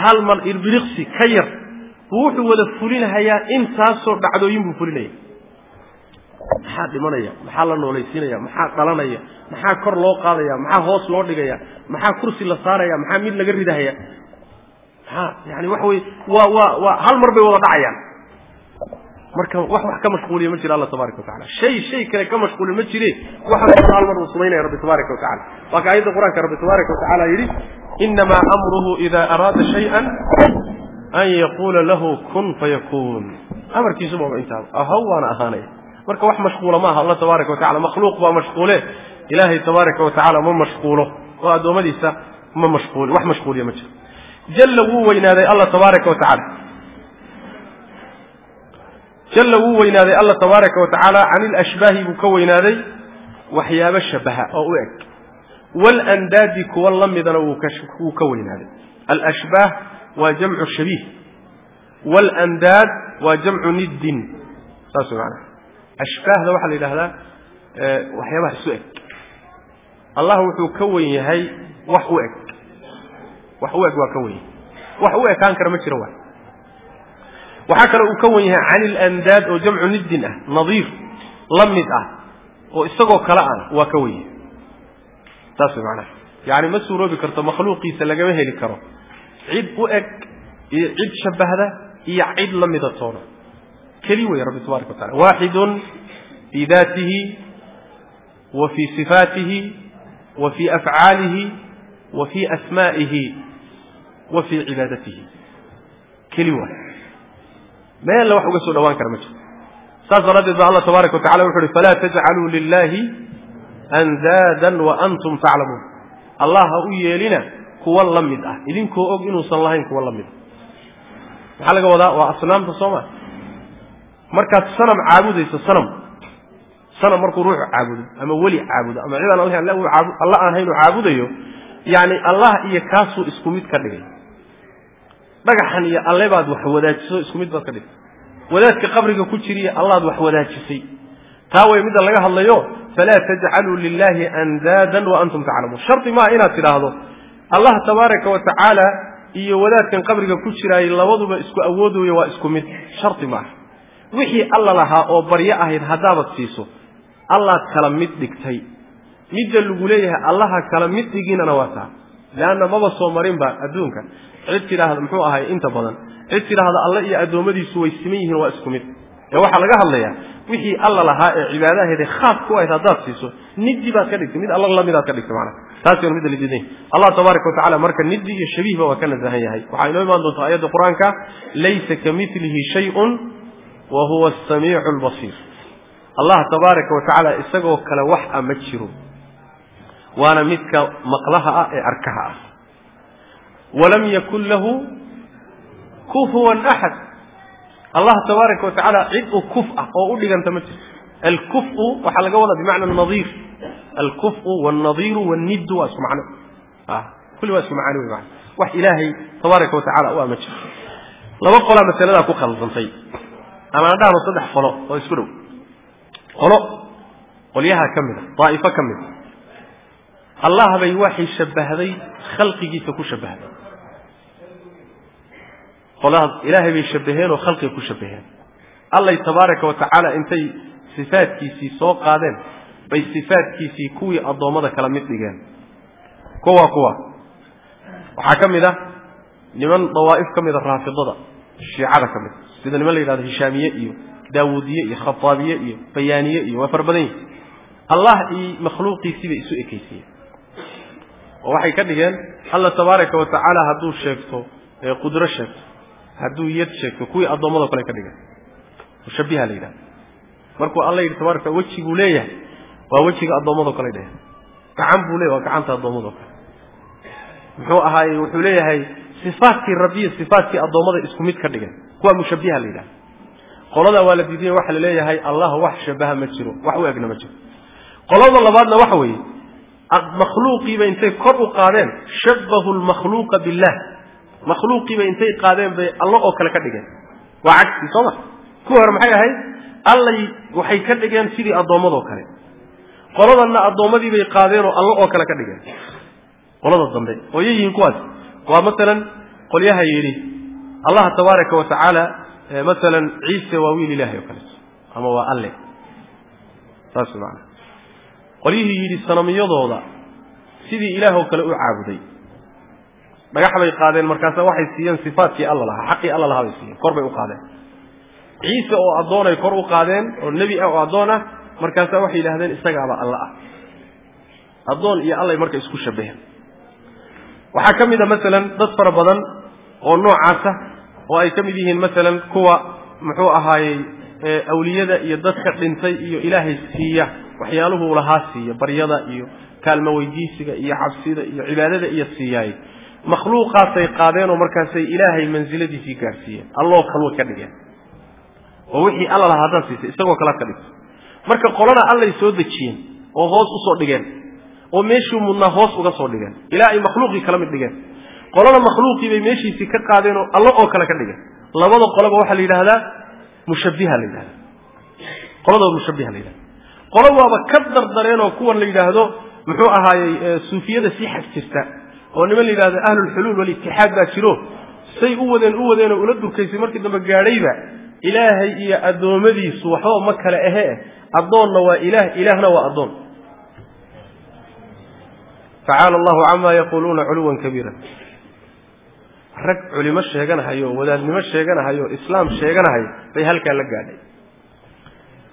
hal mar irbiriqsi ka yar buu wuxuu wada fulinahayaa intaasoo dhacdooyin buu fulinaya. Maxaa dhimanaya? Maxaa la noolaysiinaya maxaa dhalanaya? Maxaa kor loo qaadaya? Maxaa hoos loo dhigaya? Maxaa kursi la saaraya? Maxaa mid laga ridahaya? Maxaa yani waxa weye waa waa waa hal mar bay wada dhacayaan marka wax wax ka mashquuliya ma jira alla tabaraka watacala shay shay kale ka mashquulin ma jire waxaa uu samaynaya rabbi tabaaraka watacala waa ka aayadda qur'aanka rabbi tabaaraka watacala yidhi inamaa amruhu ida araada shay-an an yaquula lahu kun fayakun amarkiisu baaba intaaba ahaw waana ahaanaya marka wax mashquula maaha alla tabaaraka watacala makhluuq baa mashquule. Ilaahay tabaaraka watacaala ma mashquulo. Oo addoommadiisa ma mashquul wax mashquuliya ma jiro jalla wuu weynaaday alla tabaaraka wa tacaala jalla wuu weynaaday alla tabaaraka wa tacaala can ilashbaahi buu ka weynaaday waxyaabo shabaha oo u eg. Walandaadi kuwa la midana wuu ka weynaaday. Alashbaah waa jamcu shabiih. Walandaad waa jamcu niddin. Saas way macanaha ashbaahda waxaa la yidhahdaa waxyaabaha isu eg. Allah wuxuu ka wen yahay wax u eg. Wax u eg waa ka wen yahay wax u ekaan kara ma jiro waay وحكى وحكر كونها عن الأنداد وجمع ندنا نظيف لمدة واستقوا كلا وكوي تاسو معنا يعني ما سورو بكرت مخلوقي سلقمه لكرا عيد بؤك عيد شبه هذا يعيد عيد صورة طونا كليوي رب تبارك وتعالى واحد في ذاته وفي صفاته وفي أفعاله وفي أسمائه وفي عبادته كل واحد meella wax uga soo dhawaan kara ma jiro saas daraaddeed ba allah tabaaraka wa tacala wuxu uhi falaa tajcaluu lilahi andaadan wa antum taclamuun allah ha u yeelina kuwa la mid ah. Idinkoo og inuusan lahayn kuwa la mid ah. Maxaa laga wadaa waa asnaamta soo ma? Markaad sanam caabudayso sanam. Sanam markuu ruuxu caabudo ama weli caabudo ama cidaan alla aan haynu caabudayo yacni allah iyo kaasuu isku mid ka dhigay dhagaxan iyo alle baad wax wadaajiso isku mid baad ka dhigtay. Wadaadka qabriga ku jiriya allaad wax wadaajisay. Taa way midda laga hadlayo falaa tajcaluu lilahi andaadan wa antum taclamuun. Shardi maaha inaad tidhaahdo allah tabaaraka wa tacaala iyo wadaadkan qabriga ku jiraayay labaduba isku awoodooya waa isku mid. Shardi maaha. Wixii alla lahaa oo baryo ahayd haddaabad siiso allaad kala mid dhigtay. Midda lagu leeyahay allaha kala mid dhiginana waa taa leanna maba soo marinba adduunka. Cid tidhaahda muxuu ahay inta badan. Cid tidhaahda alle iyo addoommadiisu way siman yihiin waa isku mid. Ee waxaa laga hadlayaa wixii alla lahaa ee cibaadaheeda khaas ku ahayd haddaad siiso niddi baad ka dhigtay. Mid alla lamidaad ka dhigtay macnaha. Taasi waa midda la diidan allah tabaaraka wa tacala marka niddi iyo shabiihba waa ka nasahan yahay. Waxaa inoo imaan doontaa ayadda qur'aanka laysa ka milihi shayun wa huwa asamiicu albasiir allah tabaaraka wa isagoo kale wax a jiro waana midka maqlaha ah ee arkaha ah. Walam yakun lahu kufuwan axad allah tabaaraka wa cid u kuf ah oo u dhiganta ma jirto. Alkufu waxaa laga wadaa bimacna nadiir alkufu walnadiiru walniddu waa isku macno. Kulli waa isku macaani wey mana wax ilaahay tabaaraka wa tacala u ah ma jirto. Laba qolaa masaladaa ku khaldantay ama aan dhahno saddex qolo oo isku dhow. Qolo qolyaha ka mid a daa'ifo ka mid a allah bay waxay shabbahday khalqigiisa ku shabbahday qoladaas ilaahay bay shabbaheen oo khalqiga ku shabbaheen allay tabaaraka wa intay sifaadkiisii soo qaadeen bay sifaadkiisii kuwii addoommada kala mid dhigeen. Kuwa kuwa. Waxaa ka mid ah niman dawaa'if ka mid a raafidada shiicada ka mid sida niman la yidhahdo hishaamiye iyo daawuudiye iyo khataabiye iyo bayaaniye iyo waa fara badan yihiin allah iyo makhluuqiisiibay isu ekaysiiyeen oo waxay ka dhigeen alla tabaaraka wa tacaala hadduu sheegto qudro sheegto hadduu yad sheegto kuwii addoommado kale ka dhigeen. Mushabbiha la yidhahdo markuu alla yidhi tabaraka wejiguu leeyahay waa wejiga addoommado kale dheheen. Gacan buu leeyahy waa gacanta addoommado kale. Muxuu ahaaye wuxuu leeyahay sifaatkii rabbiya sifaatkii addoommada isku mid ka dhigeen. Kuwaa mushabbiha la yidhahdo qoladaa waa la diidanya waxa la leeyahay allah wax shabaha ma jiro wax u egna ma jiro. Qolada labaadna waxa weeye makhluuqiiba intay kor u qaadeen. Shabbahu lmakhluuqa billah. Makhluuqiiba intay qaadeen bay allo oo kale ka dhigeen. Waa cagsi soo ma? Kuwii hore maxay ahayd? Allay waxay ka dhigeen sidii addoommadoo kale. Qoladanna addoommadii bay qaadeen oo allo oo kale ka dhigeen. Qolada dambe oo yay yihiin kuwaas. Waa masalan qolyaha yidhi allah tabaaraka wa tacaala masalan ciise waa wiil ilahay oo kaleeto ama waa alle. Saas maana qolyihii yidhi sanamiyadooda sidii ilaahoo kale u caabuday. Dhagax bay qaadeen markaasa waxay siiyeen sifaatkii alla lahaa xaqii alla lahaa bay siiyeen kor bay u qaadeen. Ciise oo addoonay kor u qaadeen oo nebi ah oo addoon ah markaasa waxay yidhahdeen isagaaba alla ah. Addoon iyo allay marka isku shabbaheen waxaa ka mid a masalan dad fara badan oo noocaasa oo ay ka mid yihiin masalan kuwa muxuu ahaayey awliyada iyo dadka dhintay iyo ilaahay siiya waxyaaluhuu lahaa siiya baryada iyo kaalmo weydiisiga iyo cabsida iyo cibaadada iyo siiyaay makhluuqaasay qaadeenoo markaasay ilaahay mansiladiisii gaadhsiiyeen alloo kalwa ka dhigeen. Oo wixii alla lahaa haddaad siisay isagoo kalead ka dhigto marka qolana allay soo dejiyeen oo hoos u soo dhigeen oo meeshuu mudnaa hoos uga soo dhigeen. Ilaa ay makhluuqii kala mid dhigeen. Qolana makhluuqii bay meeshiisii ka qaadeen oo allo oo kale ka dhigeen. Labada qoloba waxaa la yidhahdaa mushabbiha la yidhahda qoladooda mushabbiha la yidhahda qolo waaba ka dardareen oo kuwan la yidhaahdo muxuu ahaayey suufiyada sii xag jirta oo niman la yidhahdo ahlulxuluul walitixaad baa jiro. Say u wadeen u wadeenoo ula durkaysay markii dambe gaadhayba ilaahay iyo addoommadiisu waxba ma kale ahee addoonna waa ilaah ilaahna waa addoon. Tacaala allahu camaa yaquuluuna culuwan kabiira rag culimo sheeganahayo wadaadnimo sheeganahayo islaam sheeganahayo bay halkaa la gaadhay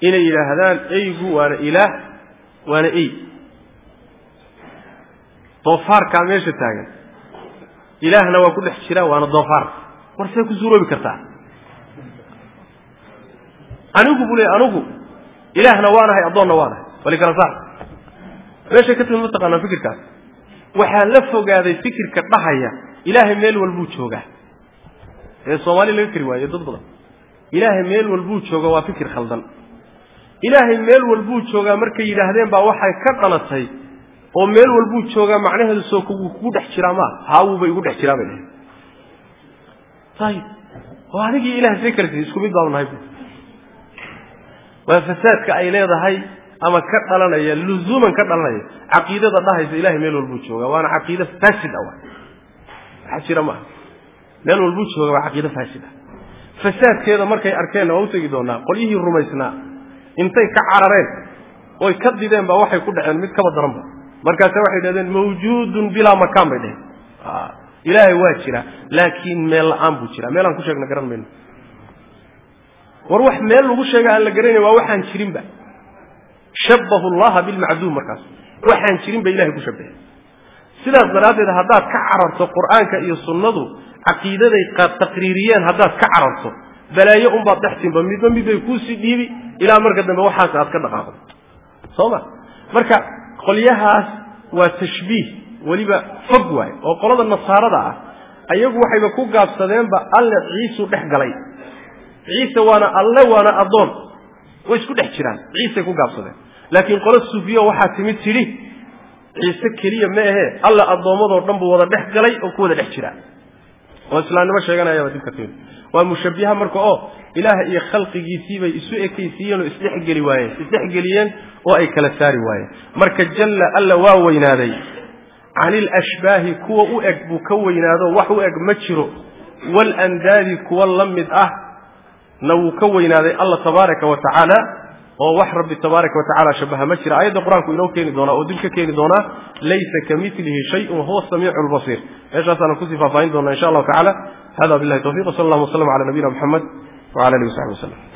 inay yidhaahdaan eygu waana ilaah waana ey. Doofaarkaa meesha taagan. Ilaahna waa ku dhex jiraa waana doofaar. War see ku suuroobi kartaa. Anigu buu leey anigu ilaahna waanahay addoonna waanahay wali kala saar. Meeshay ka timid mataqaanaa fikirkaas. Waxaa la fogaaday fikirka dhahaya ilaahay meel walbuu joogaa. Ee soomaali laga kari waayo dad badan. Ilaahay meel walbuu jooga waa fikir khaldan ilaahay meel walbuu joogaa markay yidhaahdeen baa waxay ka dhalatay oo meel walbuu joogaa macnaheedu soo kugu kugu dhex jiraa maa haawuuba igu dhex jiraa bay dhaheen ayib oo adigii ilahay tii isku mid baanu nahay waa fasaadka ay leedahay ama ka dhalanaya luzuuman ka dhalanaya caqiidada dhahaysa ilahay meel walbuu joogaa waana caqiide faasid ah waxaa jira maaha meel walbuu jooga waa caqiide faasid ah. Fasaadkeeda markay arkeenna waa u doonaa qolyihii rumaysnaa intay ka carareen oy ka dideen baa waxay ku dhaceen mid kaba daranba markaase waxay dhahdeen mawjuudun bilaa makaan bay dheheen ilaahay waa jira laakiin meel la'aan buu jira. Meelaan ku sheegna garan mayno. War wax meel lagu sheega aan la garanay waa waxaan jirinba shabahu llaha bilmacduum markaas. Waxaan jirin ilahay ku shabahay sidaas daraaddeed haddaad ka cararto qur'aanka iyo sunnadu caqiidaday taqriiriyeen haddaad ka cararto balaayo unbaad dhex timba midba mid bay kuusii dhiibi ilaa marka dambe waxaas aad ka dhaqaaqdo. Soo ma marka qolyahaas waa tashbiih weliba fog waay oo qolada nasaarada ah ayagu waxayba ku gaabsadeenba alle ciisuu dhex galay. Ciise waana alle waana addoon. Way isku dhex jiraan ciisay ku gaabsadeen. Laakiin qolo suufiyo waxaa timid tidhi ciise keliya ma ahee alle addoommadoo dhan buu wada dhex galay oo ku wada dhex jiraa oo islaamnimo sheeganayaaba dib ka timid. Waa mushabbiha marka oo ilaah iyo khalqigiisii bay isu ekaysiiyeen oo isdhexgeli waayeen. Isdhexgeliyeen oo ay kala saari waayeen. Marka jalla alla waa weynaaday. Can ilashbaahi kuwa u eg buu ka weynaado wax u eg ma jiro. Waalandaadi kuwa la mid ah na wuu ka weynaaday. Alla tabaaraka wa tacaala oo wax rabbi tabaaraka wa tacala shabaha ma jira. Aayadda qur'aanku inoo keeni doonaa oo dib ka keeni doonaa laysa kamilihi shayun huwa samiicu lbasiir meeshaasaanan ku sii faahfaahin doonaa insha allahu tacala hada billahi tawfiq wsala allahuma waslama cala nabiyina muxamed wcala alihi wasaxbi waslem